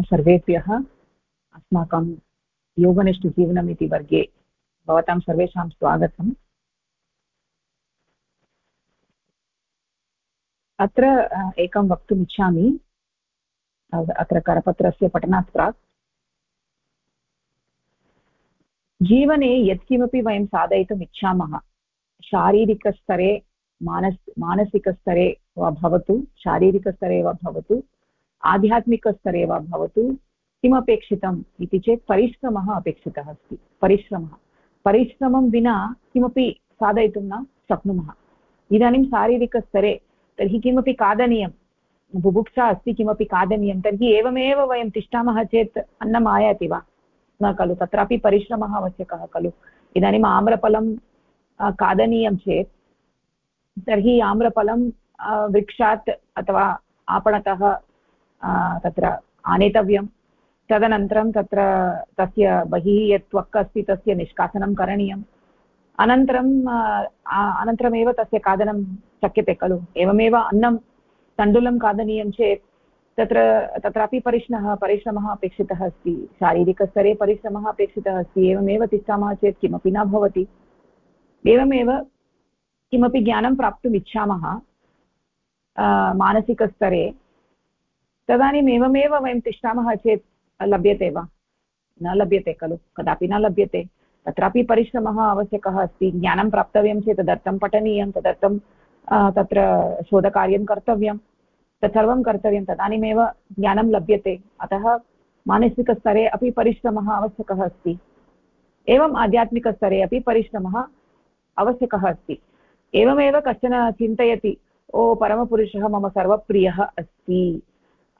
सर्वेभ्यः अस्माकं योगनिष्ठजीवनम् इति वर्गे भवतां सर्वेषां स्वागतम्। अत्र एकं वक्तुमिच्छामि अत्र करपत्रस्य पठनात् प्राक्। जीवने यत्किमपि वयं साधयितुम् इच्छामः, शारीरिकस्तरे, मानस्, मानसिकस्तरे वा भवतु, शारीरिकस्तरे वा भवतु आध्यात्मिकस्तरे वा भवतु, किमपेक्षितम् इति चेत् परिश्रमः अपेक्षितः अस्ति। परिश्रमः। परिश्रमं विना किमपि साधयितुं न शक्नुमः। इदानीं शारीरिकस्तरे तर्हि किमपि खादनीयं बुभुक्षा अस्ति, किमपि खादनीयं, तर्हि एवमेव वयं तिष्ठामः चेत् अन्नम् आयाति वा? न खलु, तत्रापि परिश्रमः आवश्यकः खलु। इदानीम् आम्रफलं खादनीयं चेत्, तर्हि आम्रफलं वृक्षात् अथवा आपणतः तत्र आनेतव्यं। तदनन्तरं तत्र तस्य बहिः यत् त्वक् अस्ति तस्य निष्कासनं करणीयम्। अनन्तरं अनन्तरमेव तस्य खादनं शक्यते खलु। एवमेव अन्नं तण्डुलं खादनीयं चेत् तत्र, तत्रापि परिश्रमः परिश्रमः अपेक्षितः अस्ति। शारीरिकस्तरे परिश्रमः अपेक्षितः अस्ति। एवमेव तिष्ठामः चेत् किमपि न भवति। एवमेव किमपि ज्ञानं प्राप्तुम् इच्छामः मानसिकस्तरे तदानीम् एवमेव वयं तिष्ठामः चेत् लभ्यते वा? न लभ्यते खलु, कदापि न लभ्यते। तत्रापि परिश्रमः आवश्यकः अस्ति, ज्ञानं प्राप्तव्यं चेत् तदर्थं पठनीयं, तदर्थं तत्र शोधकार्यं कर्तव्यं, तत्सर्वं कर्तव्यं, तदानीमेव ज्ञानं लभ्यते। अतः मानसिकस्तरे अपि परिश्रमः आवश्यकः अस्ति। एवम् आध्यात्मिकस्तरे अपि परिश्रमः आवश्यकः अस्ति। एवमेव कश्चन चिन्तयति, ओ, परमपुरुषः मम सर्वप्रियः अस्ति।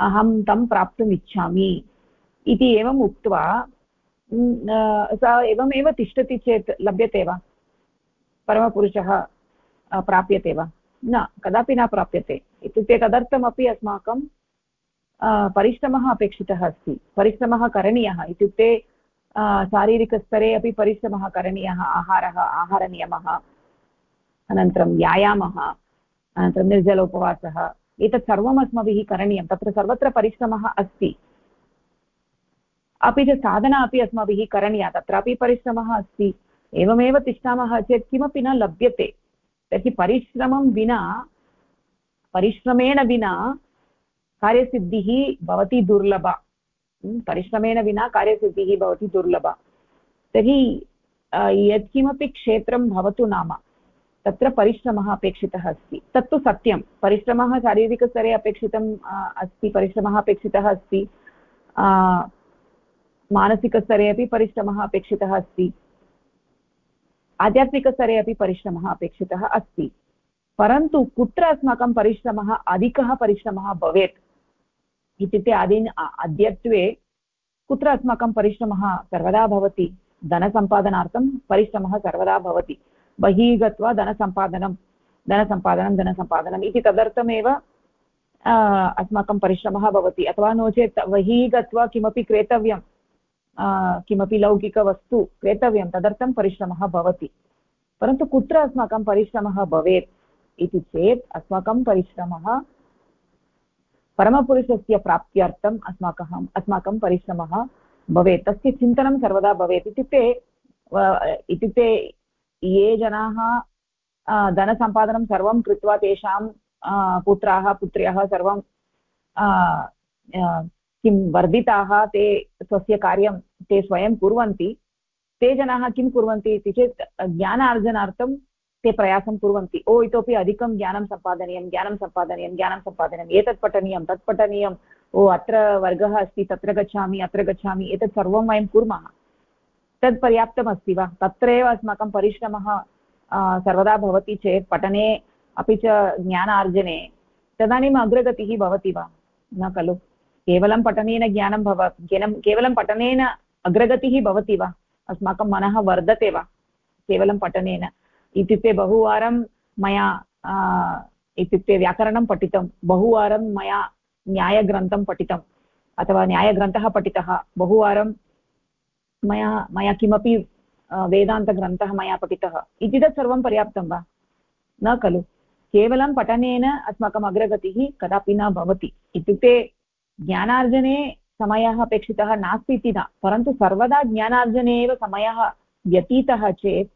अहं तं प्राप्तुम् इच्छामि इति एवम् उक्त्वा सा एवमेव तिष्ठति चेत् लभ्यते वा? परमपुरुषः प्राप्यते वा? न, कदापि न प्राप्यते। इत्युक्ते तदर्थमपि अस्माकं परिश्रमः अपेक्षितः अस्ति। परिश्रमः करणीयः। इत्युक्ते शारीरिकस्तरे अपि परिश्रमः करणीयः। आहारः, आहारनियमः, अनन्तरं व्यायामः, अनन्तरं निर्जलोपवासः एतत् सर्वम् अस्माभिः करणीयं। तत्र सर्वत्र परिश्रमः अस्ति। अपि च साधना अपि अस्माभिः करणीया। तत्रापि परिश्रमः अस्ति। एवमेव तिष्ठामः चेत् किमपि न लभ्यते। तर्हि परिश्रमं विना, परिश्रमेण विना कार्यसिद्धिः भवति दुर्लभा। परिश्रमेण विना कार्यसिद्धिः भवति दुर्लभा। तर्हि यत्किमपि क्षेत्रं भवतु नाम। तत्र परिश्रमः अपेक्षितः अस्ति। तत्तु सत्यं। परिश्रमः शारीरिकस्तरे अपेक्षितम् अस्ति, परिश्रमः अपेक्षितः अस्ति। मानसिकस्तरे अपि परिश्रमः अपेक्षितः अस्ति। आध्यात्मिकस्तरे अपि परिश्रमः अपेक्षितः अस्ति। परन्तु कुत्र अस्माकं परिश्रमः, अधिकः परिश्रमः भवेत्? इत्युक्ते आदीन् अद्यत्वे कुत्र अस्माकं परिश्रमः सर्वदा भवति? धनसम्पादनार्थं परिश्रमः सर्वदा भवति। बहिः गत्वा धनसम्पादनं धनसम्पादनं धनसम्पादनम् इति तदर्थमेव अस्माकं परिश्रमः भवति। अथवा नो चेत् बहिः गत्वा किमपि क्रेतव्यं किमपि लौकिकवस्तु क्रेतव्यं, तदर्थं परिश्रमः भवति। परन्तु कुत्र अस्माकं परिश्रमः भवेत् इति चेत् अस्माकं परिश्रमः परमपुरुषस्य प्राप्त्यर्थम् अस्माकम् अस्माकं परिश्रमः भवेत्। तस्य चिन्तनं सर्वदा भवेत्। इत्युक्ते इत्युक्ते ये जनाः धनसम्पादनं सर्वं कृत्वा तेषां पुत्राः, पुत्र्यः सर्वं किं वर्धिताः ते स्वस्य कार्यं ते स्वयं कुर्वन्ति। ते जनाः किं कुर्वन्ति इति चेत्, ज्ञानार्जनार्थं ते प्रयासं कुर्वन्ति। ओ, इतोपि अधिकं ज्ञानं सम्पादनीयं ज्ञानं सम्पादनीयं, ज्ञानं सम्पादनीयम् एतत् पठनीयं, तत् पठनीयम् ओ, अत्र वर्गः अस्ति, तत्र गच्छामि, अत्र गच्छामि, एतत् सर्वं वयं कुर्मः। तत् पर्याप्तमस्ति वा? तत्रैव अस्माकं परिश्रमः सर्वदा भवति चेत् पठने अपि च ज्ञानार्जने तदानीम् अग्रगतिः भवति वा? न खलु। केवलं पठनेन ज्ञानं भव केवलं पठनेन अग्रगतिः भवति वा? अस्माकं मनः वर्धते वा? केवलं पठनेन। इत्युक्ते बहुवारं मया इत्युक्ते व्याकरणं पठितं, बहुवारं मया न्यायग्रन्थं पठितम्, अथवा न्यायग्रन्थः पठितः, बहुवारं मया मया किमपि वेदान्तग्रन्थः मया पठितः। इति तत् सर्वं पर्याप्तं वा? न खलु। केवलं पठनेन अस्माकम् अग्रगतिः कदापि न भवति। इत्युक्ते ज्ञानार्जने समयः अपेक्षितः नास्ति इति न। परन्तु सर्वदा ज्ञानार्जने एव समयः व्यतीतः चेत्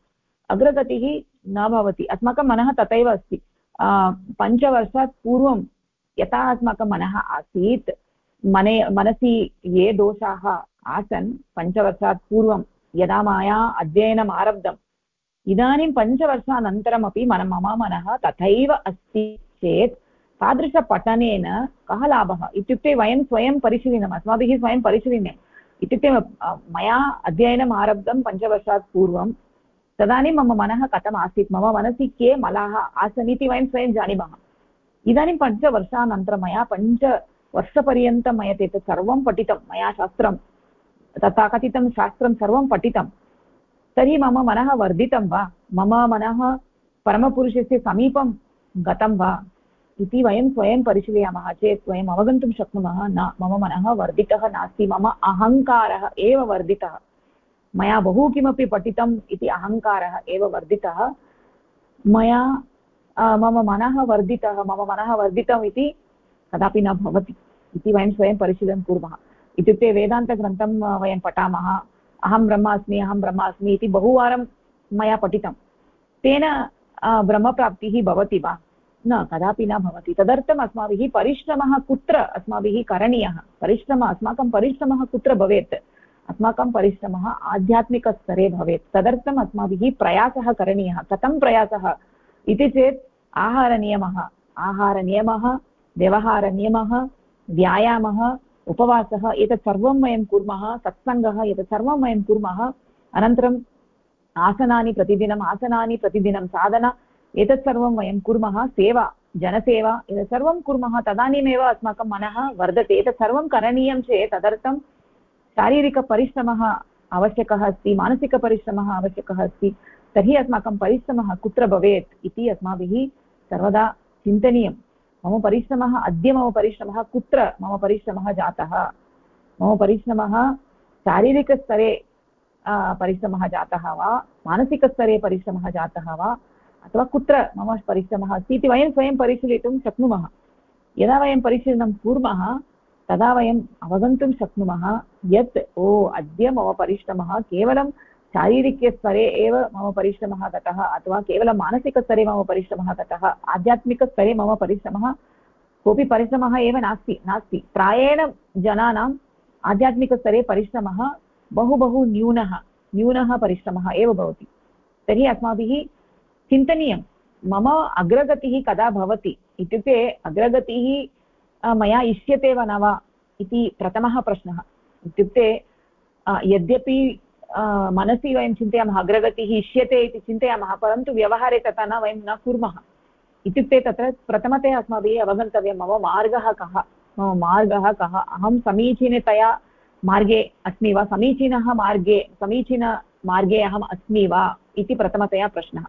अग्रगतिः न भवति। अस्माकं मनः तथैव अस्ति। पञ्चवर्षात् पूर्वं यथा अस्माकं मनः आसीत्, मने, मनसि ये दोषाः आसन् पञ्चवर्षात् पूर्वं यदा मया अध्ययनम् आरब्धम्। इदानीं पञ्चवर्षानन्तरमपि मन, मम मनः तथैव अस्ति चेत् तादृशपठनेन कः लाभः? इत्युक्ते वयं स्वयं परिशीलनम्, अस्माभिः स्वयं परिशीलनीयम् इत्युक्ते मया अध्ययनम् आरब्धं पञ्चवर्षात् पूर्वं तदानीं मम मनः कथम् आसीत् मम मनसि के मलाः आसन् इति वयं स्वयं जानीमः। इदानीं पञ्चवर्षानन्तरं मया पञ्चवर्षपर्यन्तं मया एतत् सर्वं पठितं, मया शास्त्रं तथा कथितं शास्त्रं सर्वं पठितं। तर्हि मम मनः वर्धितं वा? मम मनः परमपुरुषस्य समीपं गतं वा? इति वयं स्वयं परिशीलयामः चेत् वयम् अवगन्तुं शक्नुमः न। मम मनः वर्धितः नास्ति, मम अहङ्कारः एव वर्धितः। मया बहु किमपि पठितम् इति अहङ्कारः एव वर्धितः। मया मम मनः वर्धितः, मम मनः वर्धितम् इति कदापि न भवति। इति वयं स्वयं परिशीलनं कुर्मः। इत्युक्ते वेदान्तग्रन्थं वयं पठामः, अहं ब्रह्म अस्मि अहं ब्रह्म अस्मि इति बहुवारं मया पठितं। तेन ब्रह्मप्राप्तिः भवति वा? न, कदापि न भवति। तदर्थम् अस्माभिः परिश्रमः कुत्र? अस्माभिः करणीयः। परिश्रमः, अस्माकं परिश्रमः कुत्र भवेत्? अस्माकं परिश्रमः आध्यात्मिकस्तरे भवेत्। तदर्थम् अस्माभिः प्रयासः करणीयः। कथं प्रयासः? इति चेत् आहारनियमः। आहारनियमः, व्यवहारनियमः, व्यायामः उपवासः, एतत् सर्वं वयं कुर्मः, सत्सङ्गः एतत् सर्वं वयं कुर्मः अनन्तरम् आसनानि प्रतिदिनम्, आसनानि प्रतिदिनं साधना, एतत् सर्वं वयं कुर्मः, सेवा, जनसेवा, एतत् सर्वं कुर्मः, तदानीमेव अस्माकं मनः वर्धते, एतत् सर्वं करणीयं चेत् तदर्थं शारीरिकपरिश्रमः आवश्यकः अस्ति मानसिकपरिश्रमः आवश्यकः अस्ति, तर्हि अस्माकं परिश्रमः कुत्र भवेत् इति अस्माभिः सर्वदा चिन्तनीयं मम परिश्रमः, अद्य मम परिश्रमः, कुत्र मम परिश्रमः जातः? मम परिश्रमः शारीरिकस्तरे परिश्रमः जातः वा? मानसिकस्तरे परिश्रमः जातः वा? अथवा कुत्र मम परिश्रमः अस्ति इति वयं स्वयं परिशीलितुं शक्नुमः। यदा वयं परिशीलनं कुर्मः, तदा वयम् अवगन्तुं शक्नुमः यत्, ओ, अद्य मम परिश्रमः केवलं शारीरिकस्तरे एव मम परिश्रमः गतः, अथवा केवलं मानसिकस्तरे मम परिश्रमः गतः आध्यात्मिकस्तरे मम परिश्रमः कोऽपि परिश्रमः एव नास्ति नास्ति। प्रायेण जनानाम् आध्यात्मिकस्तरे परिश्रमः बहु बहु न्यूनः न्यूनः परिश्रमः एव भवति। तर्हि अस्माभिः चिन्तनीयं, मम अग्रगतिः कदा भवति इत्युक्ते अग्रगतिः मया इष्यते वा न वा इति प्रथमः प्रश्नः। इत्युक्ते यद्यपि मनसि वयं चिन्तयामः, अग्रगतिः इष्यते इति चिन्तयामः, परन्तु व्यवहारे तथा न वयं न कुर्मः। इत्युक्ते तत्र प्रथमतया अस्माभिः अवगन्तव्यं मम मार्गः कः? मम मार्गः कः? अहं समीचीनतया मार्गे अस्मि वा? समीचीनः मार्गे समीचीनमार्गे अहम् अस्मि वा? इति प्रथमतया प्रश्नः।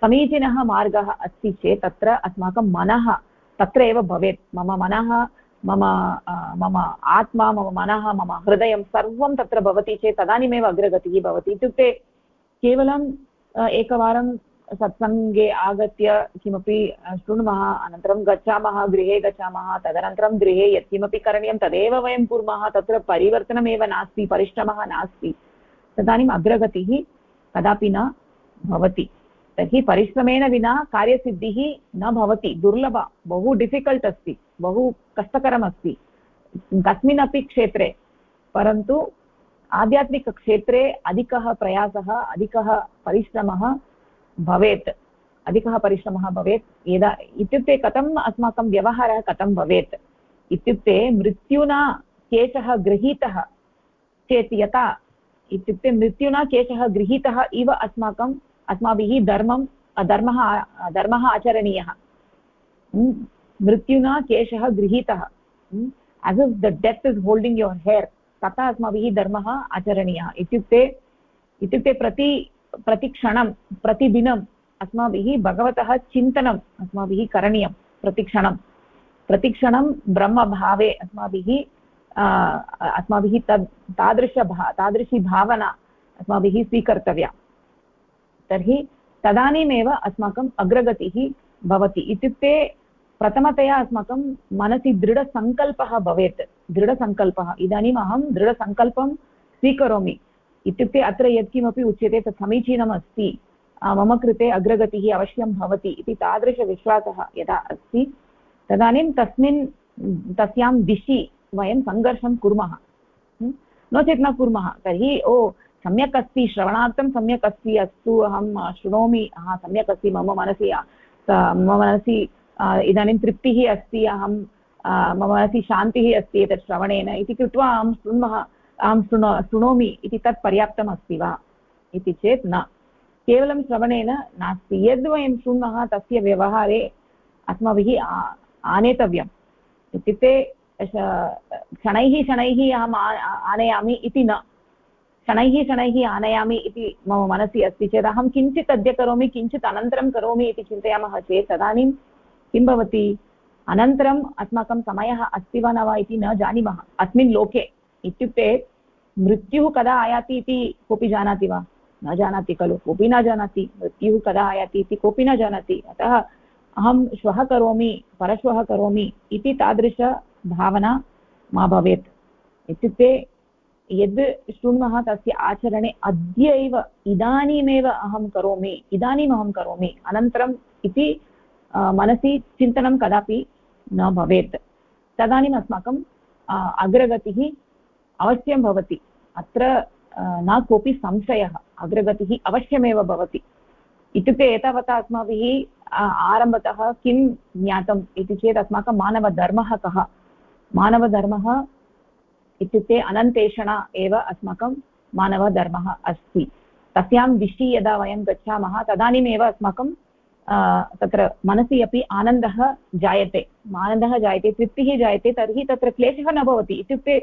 समीचीनः मार्गः अस्ति चेत् तत्र अस्माकं मनः तत्र एव भवेत्। मम मनः मम मम आत्मा, मम मनः, मम हृदयं सर्वं तत्र भवति चेत् तदानीमेव अग्रगतिः भवति। इत्युक्ते केवलं एकवारं सत्सङ्गे आगत्य किमपि शृण्मः, अनन्तरं गच्छामः, गृहे गच्छामः, तदनन्तरं गृहे यत्किमपि करणीयं, तदेव वयं कुर्मः, तत्र परिवर्तनमेव नास्ति, परिश्रमः नास्ति। तदानीम् अग्रगतिः कदापि न भवति। तर्हि परिश्रमेण विना कार्यसिद्धिः न भवति, दुर्लभ, बहु डिफिकल्ट् अस्ति, बहु कष्टकरमस्ति कस्मिन्नपि क्षेत्रे, परन्तु आध्यात्मिकक्षेत्रे अधिकः प्रयासः, अधिकः परिश्रमः भवेत्, अधिकः परिश्रमः भवेत्, यदा इत्युक्ते कथम् अस्माकं व्यवहारः कथं भवेत्, इत्युक्ते मृत्युना केशः गृहीतः, चेत् यथा, इत्युक्ते मृत्युना केशः गृहीतः इव अस्माकं अस्माभिः धर्मं, धर्मः धर्मः आचरणीयः। मृत्युना केशः गृहीतः। As is the death is holding your hair तथा अस्माभिः धर्मः आचरणीयः। इत्युक्ते इत्युक्ते प्रति, प्रतिक्षणं प्रतिदिनम् अस्माभिः भगवतः चिन्तनम् अस्माभिः करणीयं प्रतिक्षणं। प्रतिक्षणं ब्रह्मभावे अस्माभिः अस्माभिः तद्, तादृशभा, तादृशी भावना अस्माभिः स्वीकर्तव्या। तर्हि तदानीमेव अस्माकम् अग्रगतिः भवति। इत्युक्ते प्रथमतया अस्माकं मनसि दृढसङ्कल्पः भवेत्। दृढसङ्कल्पः। इदानीम् अहं दृढसङ्कल्पं स्वीकरोमि। इत्युक्ते अत्र यत्किमपि उच्यते तत् समीचीनम् अस्ति मम कृते अग्रगतिः अवश्यं भवति इति तादृशविश्वासः यदा अस्ति, तदानीं तस्मिन्, तस्यां दिशि वयं सङ्घर्षं कुर्मः। नो चेत् न कुर्मः। तर्हि, ओ सम्यक् अस्ति, श्रवणार्थं सम्यक् अस्ति, अस्तु, अहं शृणोमि हा, सम्यक् अस्ति, मम मनसि मम मनसि इदानीं तृप्तिः अस्ति, अहं मम मनसि शान्तिः अस्ति एतत् श्रवणेन, इति कृत्वा अहं शृण्मः, अहं शृणो, शृणोमि इति तत् पर्याप्तम् अस्ति वा? इति चेत् न। केवलं श्रवणेन नास्ति। यद् वयं शृण्मः, तस्य व्यवहारे अस्माभिः आनेतव्यम्। इत्युक्ते शनैः शनैः अहम् आनयामि इति न। शनैः शनैः आनयामि इति मम मनसि अस्ति चेत् अहं किञ्चित् अद्य करोमि, किञ्चित् अनन्तरं करोमि इति चिन्तयामः चेत् तदानीं किं भवति? अनन्तरम् अस्माकं समयः अस्ति वा न वा इति न जानीमः। अस्मिन् लोके इत्युक्ते मृत्युः कदा आयाति इति कोऽपि जानाति वा? न जानाति खलु, कोऽपि न जानाति। मृत्युः कदा आयाति इति कोऽपि न जानाति। अतः अहं श्वः करोमि, परश्वः करोमि इति तादृशभावना मा भवेत्। इत्युक्ते यद् शृण्मः तस्य आचरणे अद्यैव इदानीमेव अहं करोमि, इदानीम् अहं करोमि, अनन्तरम् इति मनसि चिन्तनं कदापि न भवेत्। तदानीम् अस्माकं अग्रगतिः अवश्यं भवति। अत्र न कोऽपि संशयः, अग्रगतिः अवश्यमेव भवति। इत्युक्ते एतावता अस्माभिः आरम्भतः किं ज्ञातम् इति चेत् अस्माकं मानवधर्मः कः? मानवधर्मः इत्युक्ते अनन्तेषणा एव अस्माकं मानवधर्मः अस्ति। तस्यां दिशि यदा वयं गच्छामः, तदानीमेव अस्माकं तत्र मनसि अपि आनन्दः जायते। आनन्दः जायते, तृप्तिः जायते, तर्हि तत्र क्लेशः न भवति। इत्युक्ते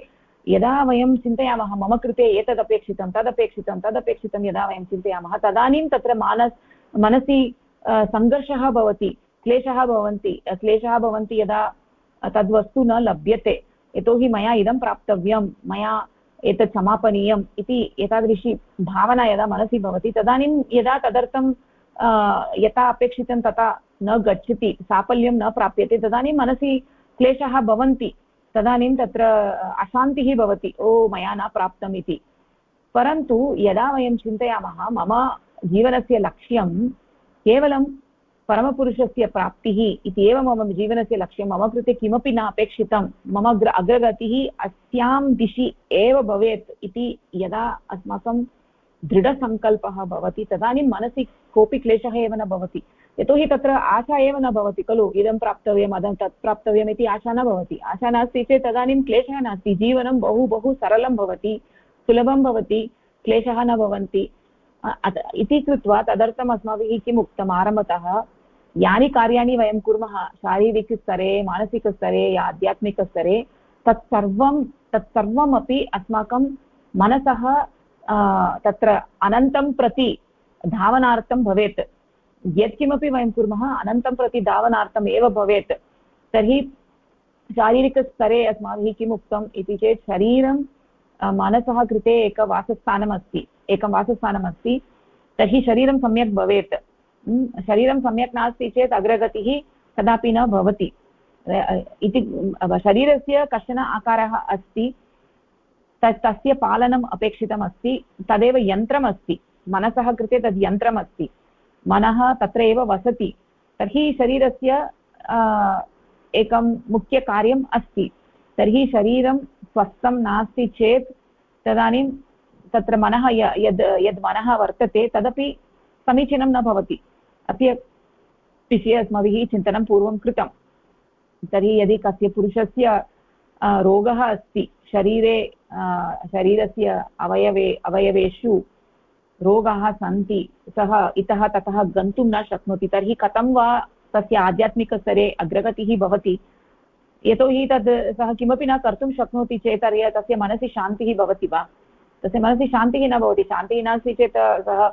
यदा वयं चिन्तयामः, मम कृते एतदपेक्षितं तदपेक्षितं तदपेक्षितं यदा वयं चिन्तयामः, तदानीं तत्र मानस्, मनसि सङ्घर्षः भवति, क्लेशः भवन्ति क्लेशः भवन्ति यदा तद्वस्तु न लभ्यते। यतोहि मया इदं प्राप्तव्यं, मया एतत् समापनीयम् इति एतादृशी भावना यदा मनसि भवति, तदानीं यदा तदर्थं यथा अपेक्षितं तथा न गच्छति, साफल्यं न प्राप्यते, तदानीं मनसि क्लेशः भवन्ति, तदानीं तत्र अशान्तिः भवति, ओ, मया न प्राप्तम् इति। परन्तु यदा वयं चिन्तयामः, मम जीवनस्य लक्ष्यं केवलं परमपुरुषस्य प्राप्तिः इति एव मम जीवनस्य लक्ष्यं। मम कृते किमपि न अपेक्षितं। मम अग्र अग्रगतिः अस्यां दिशि एव भवेत् इति यदा अस्माकं दृढसङ्कल्पः भवति, तदानीं मनसि कोऽपि क्लेशः एव न भवति। यतोहि तत्र आशा एव न भवति खलु, इदं प्राप्तव्यम्, अदं तत् प्राप्तव्यम् इति आशा न भवति। आशा नास्ति चेत् तदानीं क्लेशः नास्ति। जीवनं बहु बहु सरलं भवति, सुलभं भवति, क्लेशः न भवन्ति। इति कृत्वा तदर्थम् अस्माभिः किम् उक्तम् आरम्भतः यानि कार्याणि वयं कुर्मः, शारीरिकस्तरे, मानसिकस्तरे, या आध्यात्मिकस्तरे, तत्सर्वं, तत्सर्वमपि अस्माकं मनसः तत्र अनन्तं प्रति धावनार्थं भवेत्। यत्किमपि वयं कुर्मः, अनन्तं प्रति धावनार्थम् एव भवेत्। तर्हि शारीरिकस्तरे अस्माभिः किम् उक्तम् इति चेत् शरीरं मनसः कृते एकं वासस्थानम् अस्ति एकं वासस्थानम् अस्ति तर्हि शरीरं सम्यक् भवेत्। शरीरं सम्यक् नास्ति चेत् अग्रगतिः कदापि न भवति। इति शरीरस्य कश्चन आकारः अस्ति तस्य पालनम् अपेक्षितमस्ति, तदेव यन्त्रमस्ति, मनसः कृते तद् यन्त्रमस्ति, मनः तत्र एव वसति, तर्हि शरीरस्य एकं मुख्यकार्यम् अस्ति। तर्हि शरीरं स्वस्थं नास्ति चेत् तदानीं तत्र मनः यद् यद् मनः वर्तते तदपि समीचीनं न भवति। अस्य विषये अस्माभिः चिन्तनं पूर्वं कृतं। तर्हि यदि कस्य पुरुषस्य रोगः अस्ति, शरीरे शरीरस्य अवयवे, अवयवेषु रोगाः सन्ति, सः इतः ततः गन्तुं न शक्नोति, तर्हि कथं वा तस्य आध्यात्मिकस्तरे अग्रगतिः भवति? यतोहि तद् सः किमपि न कर्तुं शक्नोति चेत् तर्हि तस्य मनसि शान्तिः भवति वा? तस्य मनसि शान्तिः न भवति, शान्तिः नास्ति चेत् सः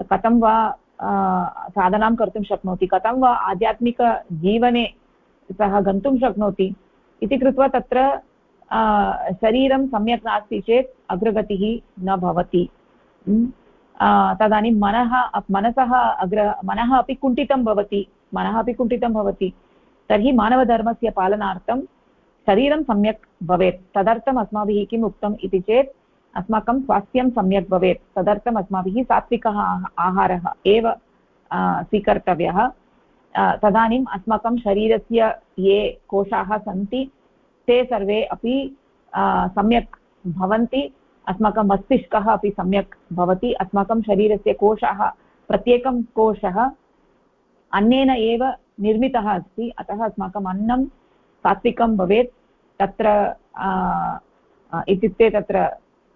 कथं वा साधनां कर्तुं शक्नोति। कथं वा आध्यात्मिकजीवने सः गन्तुं शक्नोति इति कृत्वा तत्र शरीरं सम्यक् नास्ति चेत् अग्रगतिः न भवति। तदानीं मनः, मनसः अग्र, मनः अपि कुण्ठितं भवति, मनः अपि कुण्ठितं भवति। तर्हि मानवधर्मस्य पालनार्थं शरीरं सम्यक् भवेत्। तदर्थम् अस्माभिः किम् उक्तम् इति चेत् अस्माकं स्वास्थ्यं सम्यक् भवेत्। तदर्थम् अस्माभिः सात्विकः आहारः एव स्वीकर्तव्यः। तदानीम् अस्माकं शरीरस्य ये कोशाः सन्ति, ते सर्वे अपि सम्यक् भवन्ति। अस्माकं मस्तिष्कः अपि सम्यक् भवति। अस्माकं शरीरस्य कोशाः, प्रत्येकं कोशः अन्नेन एव निर्मितः अस्ति। अतः अस्माकम् अन्नं सात्विकं भवेत्। तत्र इत्युक्ते तत्र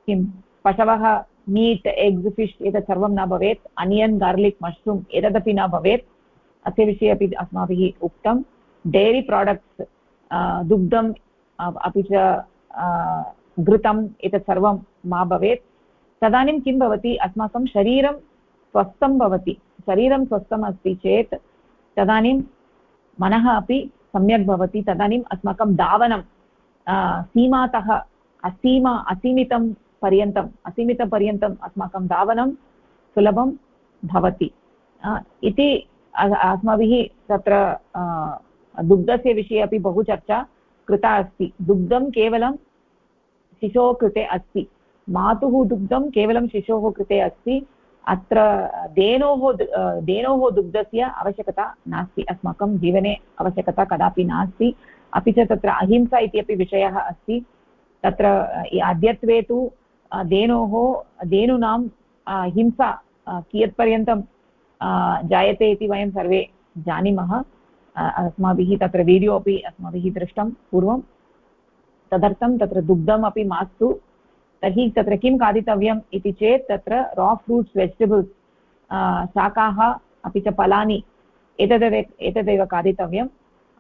किं? पशवः मीट् एग्स् फिश् एतत् सर्वं न भवेत्। अनियन्, गार्लिक्, मश्रूम् एतदपि न भवेत्। अस्य विषये अपि अस्माभिः उक्तं। डैरी प्राडक्ट्स् दुग्धम् अपि च घृतम् एतत् सर्वं मा भवेत्। तदानीं किं भवति? अस्माकं शरीरं स्वस्थं भवति। शरीरं स्वस्थम् अस्ति चेत् तदानीं मनः अपि सम्यक् भवति। तदानीम् अस्माकं धावनं सीमातः, असीमा, असीमितं पर्यन्तम् असीमितपर्यन्तम् अस्माकं धावनं सुलभं भवति। इति अस्माभिः तत्र दुग्धस्य विषये अपि बहु चर्चा कृता अस्ति। दुग्धं केवलं शिशोः कृते अस्ति। मातुः दुग्धं केवलं शिशोः कृते अस्ति। अत्र धेनोः धेनोः दुग्धस्य आवश्यकता नास्ति। अस्माकं जीवने आवश्यकता कदापि नास्ति। अपि च तत्र अहिंसा इति अपि विषयः अस्ति। तत्र अद्यत्वे तु धेनोः धेनूनां हिंसा कियत्पर्यन्तं जायते इति वयं सर्वे जानीमः अस्माभिः तत्र वीडियो अपि अस्माभिः दृष्टं पूर्वं तदर्थं तत्र दुग्धमपि मास्तु तर्हि तत्र किं खादितव्यम् इति चेत् तत्र रा फ्रूट्स् वेजिटेबल्स् शाकाः अपि च फलानि एतदेव एतदेव खादितव्यम्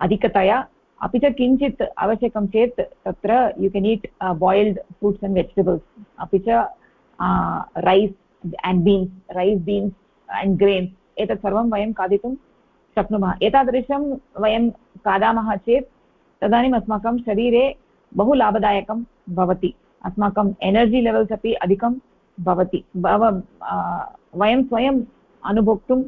अधिकतया अपि च किञ्चित् आवश्यकं चेत् तत्र you can eat boiled fruits and vegetables अपि च rice and beans rice beans and grains एतत् सर्वं वयं खादितुं शक्नुमः। एतादृशं वयं खादामः चेत् तदानीम् अस्माकं शरीरे बहु लाभदायकं भवति। अस्माकं एनर्जि लेवल्स् अपि अधिकं भवति। बव वयं स्वयम् अनुभोक्तुं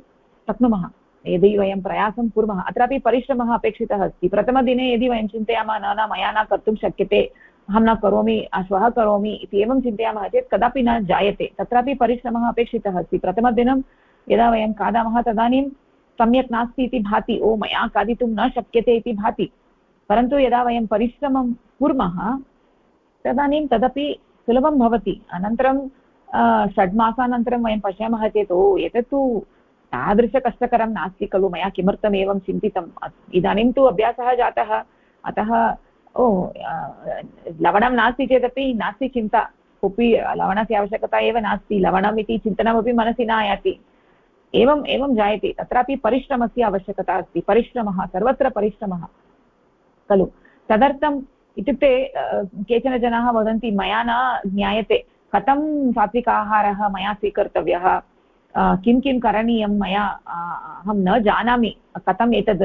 शक्नुमः। यदि वयं प्रयासं कुर्मः, अत्रापि परिश्रमः अपेक्षितः अस्ति। प्रथमदिने यदि वयं चिन्तयामः, न न, मया न कर्तुं शक्यते, अहं न करोमि श्वः करोमि, इति एवं चिन्तयामः चेत् कदापि न जायते। तत्रापि परिश्रमः अपेक्षितः अस्ति। प्रथमदिनं यदा वयं खादामः, तदानीं सम्यक् नास्ति इति भाति, ओ, मया खादितुं न शक्यते इति भाति। परन्तु यदा वयं परिश्रमं कुर्मः, तदानीं तदपि सुलभं भवति। अनन्तरं षड्मासानन्तरं वयं पश्यामः चेत्, ओ एतत् तु तादृशकष्टकरं नास्ति खलु, मया किमर्थम् एवं चिन्तितम्? इदानीं तु अभ्यासः जातः। अतः, ओ, लवणं नास्ति चेदपि नास्ति चिन्ता। कोऽपि लवणस्य आवश्यकता एव नास्ति। लवणम् इति चिन्तनमपि मनसि न आयाति। एवम् एवं जायते। तत्रापि परिश्रमस्य आवश्यकता अस्ति। परिश्रमः, सर्वत्र परिश्रमः खलु। तदर्थं इत्युक्ते केचन जनाः वदन्ति, मया न ज्ञायते। कथं सात्विक आहारः मया स्वीकर्तव्यः? किं किं करणीयं मया अहं न जानामि, कथम् एतद्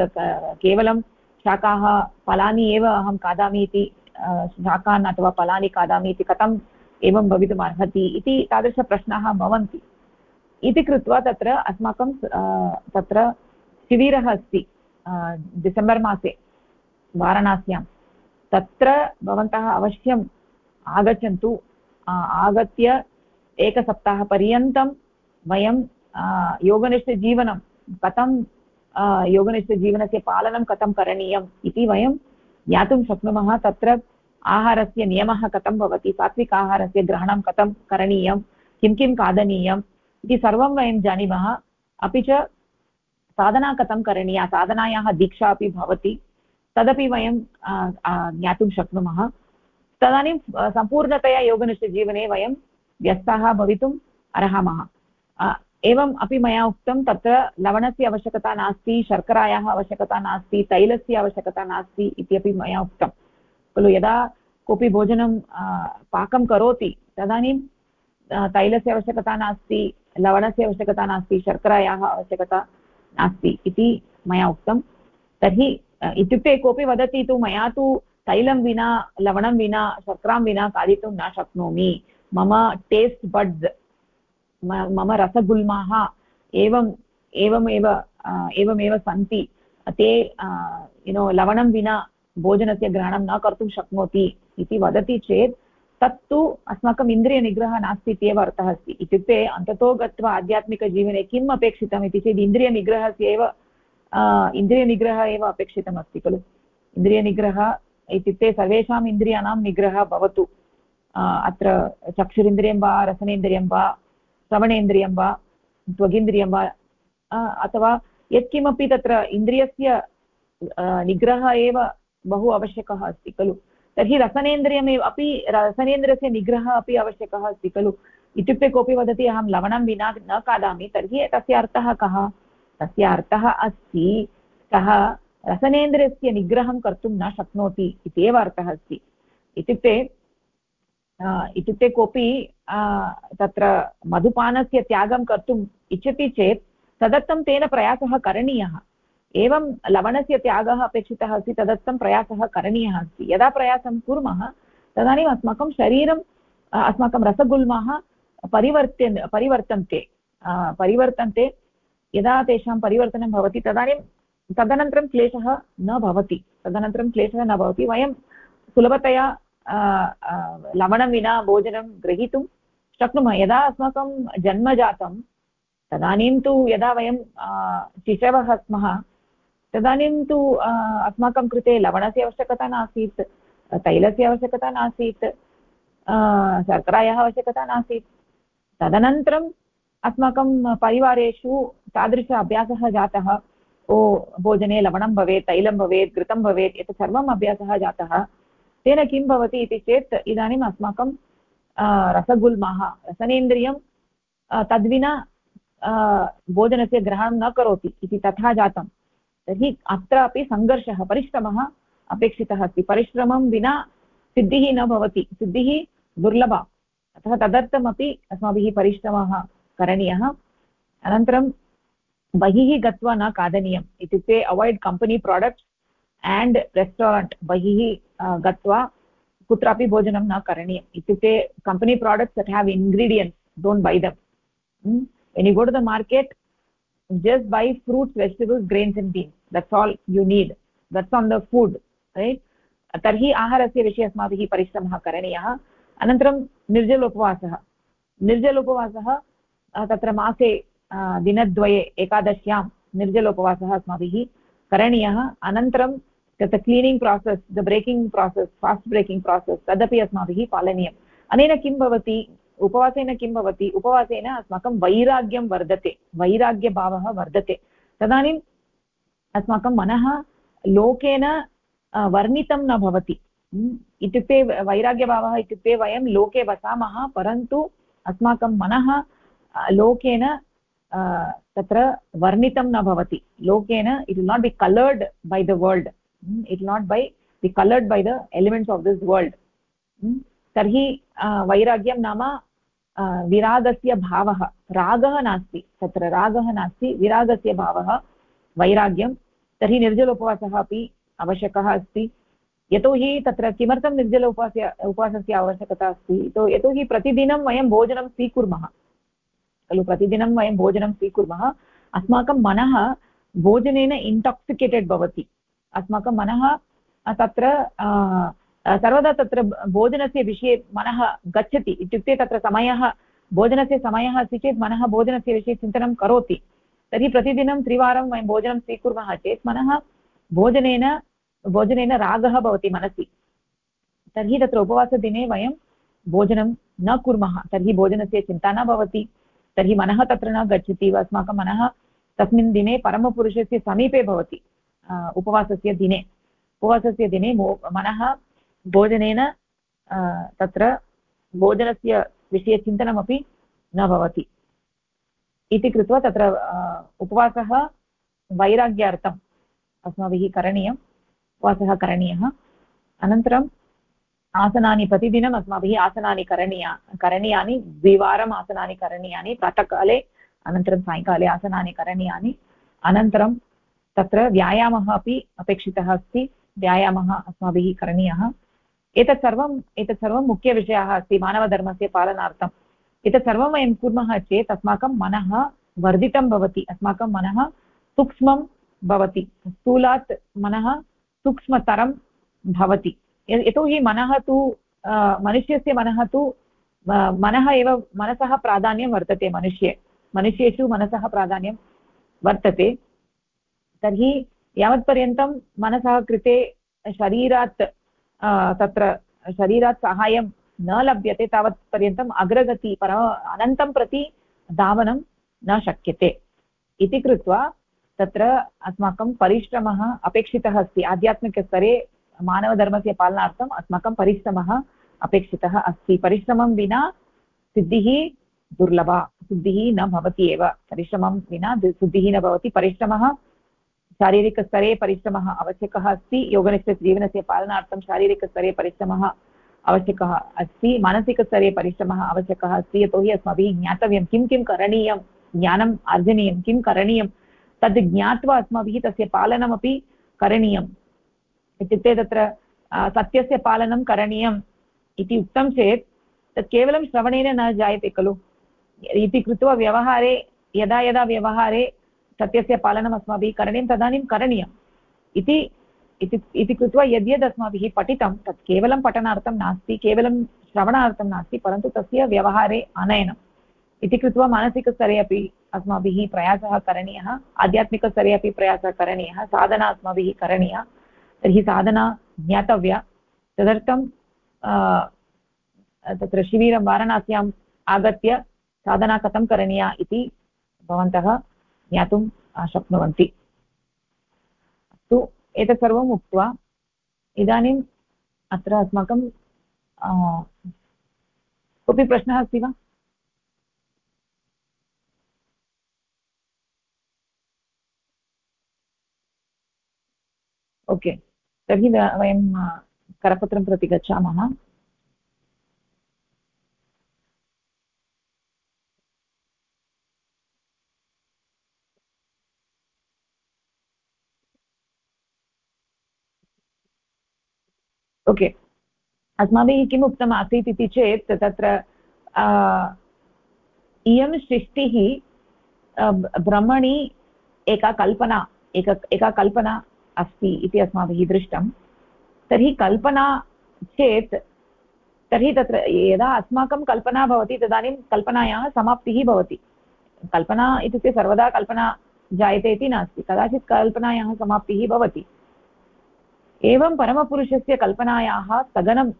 केवलं शाकाः फलानि एव अहं खादामि इति शाकान् अथवा फलानि खादामि इति कथम् एवं भवितुम् अर्हति इति तादृशप्रश्नाः भवन्ति। इति कृत्वा तत्र अस्माकं तत्र शिबिरः अस्ति डिसेम्बर् मासे, वाराणास्यां। तत्र भवन्तः अवश्यम् आगच्छन्तु आगत्य एकसप्ताहपर्यन्तं वयं योगनिष्ठजीवनं कथं योगनिष्ठजीवनस्य पालनं कथं करणीयम् इति वयं ज्ञातुं शक्नुमः। तत्र आहारस्य नियमः कथं भवति, सात्विक आहारस्य ग्रहणं कथं करणीयं किं किं खादनीयम् इति सर्वं वयं जानीमः। अपि च साधना कथं करणीया, साधनायाः दीक्षा अपि भवति, तदपि वयं ज्ञातुं शक्नुमः। तदानीं सम्पूर्णतया योगनिष्ठजीवने वयं व्यस्ताः भवितुम् अर्हामः। एवम् अपि मया उक्तं तत्र लवणस्य आवश्यकता नास्ति, शर्करायाः आवश्यकता नास्ति, तैलस्य आवश्यकता नास्ति इत्यपि मया उक्तं। खलु यदा कोऽपि भोजनं पाकं करोति, तदानीं तैलस्य आवश्यकता नास्ति, लवणस्य आवश्यकता नास्ति, शर्करायाः आवश्यकता नास्ति इति मया उक्तं। तर्हि इत्युक्ते कोऽपि वदति तु मया तु तैलं विना, लवणं विना, शर्करां विना खादितुं न शक्नोमि। मम टेस्ट् बड्स् मम रसगुल्माः एवम्, एवमेव एवमेव सन्ति। ते युनो लवणं विना भोजनस्य ग्रहणं न कर्तुं शक्नोति इति वदति चेत् तत्तु अस्माकम् इन्द्रियनिग्रहः नास्ति इत्येव अर्थः अस्ति। इत्युक्ते अन्ततो गत्वा आध्यात्मिकजीवने किम् अपेक्षितम् इति चेत् इन्द्रियनिग्रहस्य एव इन्द्रियनिग्रहः एव अपेक्षितमस्ति खलु। इन्द्रियनिग्रहः इत्युक्ते सर्वेषाम् इन्द्रियाणां निग्रहः भवतु। अत्र चक्षुरिन्द्रियं वा, रसनेन्द्रियं वा श्रवणेन्द्रियं वा, त्वगिन्द्रियं वा अथवा यत्किमपि तत्र इन्द्रियस्य निग्रहः एव बहु आवश्यकः अस्ति खलु। तर्हि रसनेन्द्रियमेव, अपि रसनेन्द्रियस्य निग्रहः अपि आवश्यकः अस्ति खलु। इत्युक्ते कोऽपि वदति, अहं लवणं विना न खादामि, तर्हि तस्य अर्थः कः? तस्य अर्थः अस्ति सः रसनेन्द्रियस्य निग्रहं कर्तुं न शक्नोति, इत्येव अर्थः अस्ति। इत्युक्ते इत्युक्ते कोऽपि तत्र मधुपानस्य त्यागं कर्तुम् इच्छति चेत् तदर्थं तेन प्रयासः करणीयः। एवं लवणस्य त्यागः अपेक्षितः अस्ति, तदर्थं प्रयासः करणीयः अस्ति। यदा प्रयासं कुर्मः, तदानीम् अस्माकं शरीरम् अस्माकं रसगुल्माः परिवर्त्यन् परिवर्तन्ते। परिवर्तन्ते। यदा तेषां परिवर्तनं भवति, तदानीं तदनन्तरं क्लेशः न भवति। तदनन्तरं क्लेशः न भवति। वयं सुलभतया लवणं विना भोजनं ग्रहीतुं शक्नुमः। यदा अस्माकं जन्म जातं तदानीं तु यदा वयं शिशवः स्मः, तदानीं तु अस्माकं कृते लवणस्य आवश्यकता नासीत्, तैलस्य आवश्यकता नासीत् शर्करायाः आवश्यकता नासीत्। तदनन्तरम् अस्माकं परिवारेषु तादृश अभ्यासः जातः। ओ, भोजने लवणं भवेत्, तैलं भवेत्, घृतं भवेत्, एतत् सर्वम् अभ्यासः जातः। तेन किं भवति इति चेत् इदानीम् अस्माकं रसगुल्मः, रसनेन्द्रियं तद्विना भोजनस्य ग्रहणं न करोति इति तथा जातं। तर्हि अत्रापि सङ्घर्षः, परिश्रमः अपेक्षितः अस्ति। परिश्रमं विना सिद्धिः न भवति। सिद्धिः दुर्लभा। अतः तदर्थमपि अस्माभिः परिश्रमः करणीयः। अनन्तरं बहिः गत्वा न खादनीयम् इत्युक्ते avoid company products and restaurant बहिः गत्वा कुत्रापि भोजनं न करणीयम्। इत्युक्ते company products that have ingredients don't buy them you go to the market just buy fruits, vegetables, grains and beans. That's all you need. That's on the food, right? तर्हि आहारस्य विषये अस्माभिः परिश्रमः करणीयः। अनन्तरं निर्जल उपवासः। निर्जल उपवासः तत्र मासे दिनद्वये, एकादश्यां निर्जल अस्माभिः करणीयः। अनन्तरं तत् cleaning process the breaking process fast breaking process तदपि अस्माभिः पालनीयम् अनेन किं भवति? उपवासेन किं भवति? उपवासेन अस्माकं वैराग्यं वर्धते, वैराग्यभावः वर्धते। तदानीम् अस्माकं मनः लोकेन वर्णितं न भवति। इत्युक्ते वैराग्यभावः इत्युक्ते वयं लोके वसामः, परन्तु अस्माकं मनः लोकेन तत्र वर्णितं न भवति। Loken it will not be coloured by the world it not by be coloured by the elements of this world तर्हि वैराग्यं नाम विरागस्य भावः रागः नास्ति तत्र रागः नास्ति विरागस्य भावः वैराग्यं तर्हि निर्जल उपवासः अपि आवश्यकः अस्ति यतोहि तत्र किमर्थं निर्जल उपवास्य उपवासस्य आवश्यकता अस्ति तो यतोहि प्रतिदिनं वयं भोजनं स्वीकुर्मः खलु प्रतिदिनं वयं भोजनं स्वीकुर्मः अस्माकं मनः भोजनेन इण्टाक्सिकेटेड् भवति अस्माकं मनः तत्र सर्वदा तत्र भोजनस्य विषये मनः गच्छति इत्युक्ते तत्र समयः, भोजनस्य समयः अस्ति चेत् मनः भोजनस्य विषये चिन्तनं करोति। तर्हि प्रतिदिनं त्रिवारं वयं भोजनं स्वीकुर्मः चेत् मनः भोजनेन भोजनेन रागः भवति मनसि। तर्हि तत्र उपवासदिने वयं भोजनं न कुर्मः, तर्हि भोजनस्य चिन्ता न भवति। तर्हि मनः तत्र न गच्छति अस्माकं मनः तस्मिन् दिने परमपुरुषस्य समीपे भवति। उपवासस्य दिने उपवासस्य दिने मनः भोजनेन तत्र भोजनस्य विषये चिन्तनमपि न भवति इति कृत्वा तत्र उपवासः वैराग्यार्थम् अस्माभिः करणीयम् उपवासः करणीयः अनन्तरम् आसनानि प्रतिदिनम् अस्माभिः आसनानि करणीया करणीयानि द्विवारम् आसनानि करणीयानि प्रातःकाले अनन्तरं सायङ्काले आसनानि करणीयानि अनन्तरं तत्र व्यायामः अपि अपेक्षितः अस्ति। व्यायामः अस्माभिः करणीयः। एतत् सर्वम्, एतत् सर्वं मुख्यविषयः अस्ति, मानवधर्मस्य पालनार्थम्। एतत् सर्वं वयं कुर्मः चेत् अस्माकं मनः वर्धितं भवति, अस्माकं मनः सूक्ष्मं भवति, स्थूलात् मनः सूक्ष्मतरं भवति। यतोहि मनः तु मनुष्यस्य मनः तु मनः एव, मनसः प्राधान्यं वर्तते मनुष्ये। मनुष्येषु मनसः प्राधान्यं वर्तते। तर्हि यावत्पर्यन्तं मनसः कृते शरीरात् तत्र शरीरात् साहाय्यं न लभ्यते, तावत्पर्यन्तम् अग्रगति, पर अनन्तं प्रति धावनं न शक्यते। इति कृत्वा तत्र अस्माकं परिश्रमः अपेक्षितः अस्ति। आध्यात्मिकस्तरे मानवधर्मस्य पालनार्थम् अस्माकं परिश्रमः अपेक्षितः अस्ति। परिश्रमं विना सिद्धिः दुर्लभा, सिद्धिः न भवति एव। परिश्रमं विना सिद्धिः न भवति। परिश्रमः शारीरिकस्तरे परिश्रमः आवश्यकः अस्ति। योगनिष्ठजीवनस्य पालनार्थं शारीरिकस्तरे परिश्रमः आवश्यकः अस्ति। मानसिकस्तरे परिश्रमः आवश्यकः अस्ति। यतोहि अस्माभिः ज्ञातव्यं किं किं करणीयं, ज्ञानम् अर्जनीयं किं करणीयं, तद् ज्ञात्वा अस्माभिः तस्य पालनमपि करणीयम्। इत्युक्ते तत्र सत्यस्य पालनं करणीयम् इति उक्तं चेत्, तत् केवलं श्रवणेन न जायते खलु। इति कृत्वा व्यवहारे, यदा यदा व्यवहारे सत्यस्य पालनम् अस्माभिः करणीयं, तदानीं करणीयम्। इति इति कृत्वा यद्यद् अस्माभिः पठितं, तत् केवलं पठनार्थं नास्ति, केवलं श्रवणार्थं नास्ति, परन्तु तस्य व्यवहारे आनयनम्। इति कृत्वा मानसिकस्तरे अपि अस्माभिः प्रयासः करणीयः, आध्यात्मिकस्तरे अपि प्रयासः करणीयः, साधना अस्माभिः करणीया। तर्हि साधना ज्ञातव्या। तदर्थं तत्र शिबिरं वाराणास्याम् आगत्य साधना कथं करणीया इति भवन्तः ज्ञातुं शक्नुवन्ति। अस्तु, एतत् सर्वम् उक्त्वा, इदानीम् अत्र अस्माकं कोऽपि प्रश्नः अस्ति वा? ओके, तर्हि वयं करपत्रं प्रति गच्छामः। ओके। अस्माभिः किम् उक्तम् आसीत् इति चेत् तत्र इयं सृष्टिः ब्रह्मणि एका कल्पना, एक, एका कल्पना अस्ति इति अस्माभिः दृष्टं। तर्हि कल्पना चेत्, तर्हि तत्र यदा अस्माकं कल्पना भवति तदानीं कल्पनायाः समाप्तिः भवति। कल्पना इत्युक्ते सर्वदा कल्पना जायते इति नास्ति। कदाचित् कल्पनायाः समाप्तिः भवति। एवं परमपुरुषस्य कल्पनायाः स्थगनं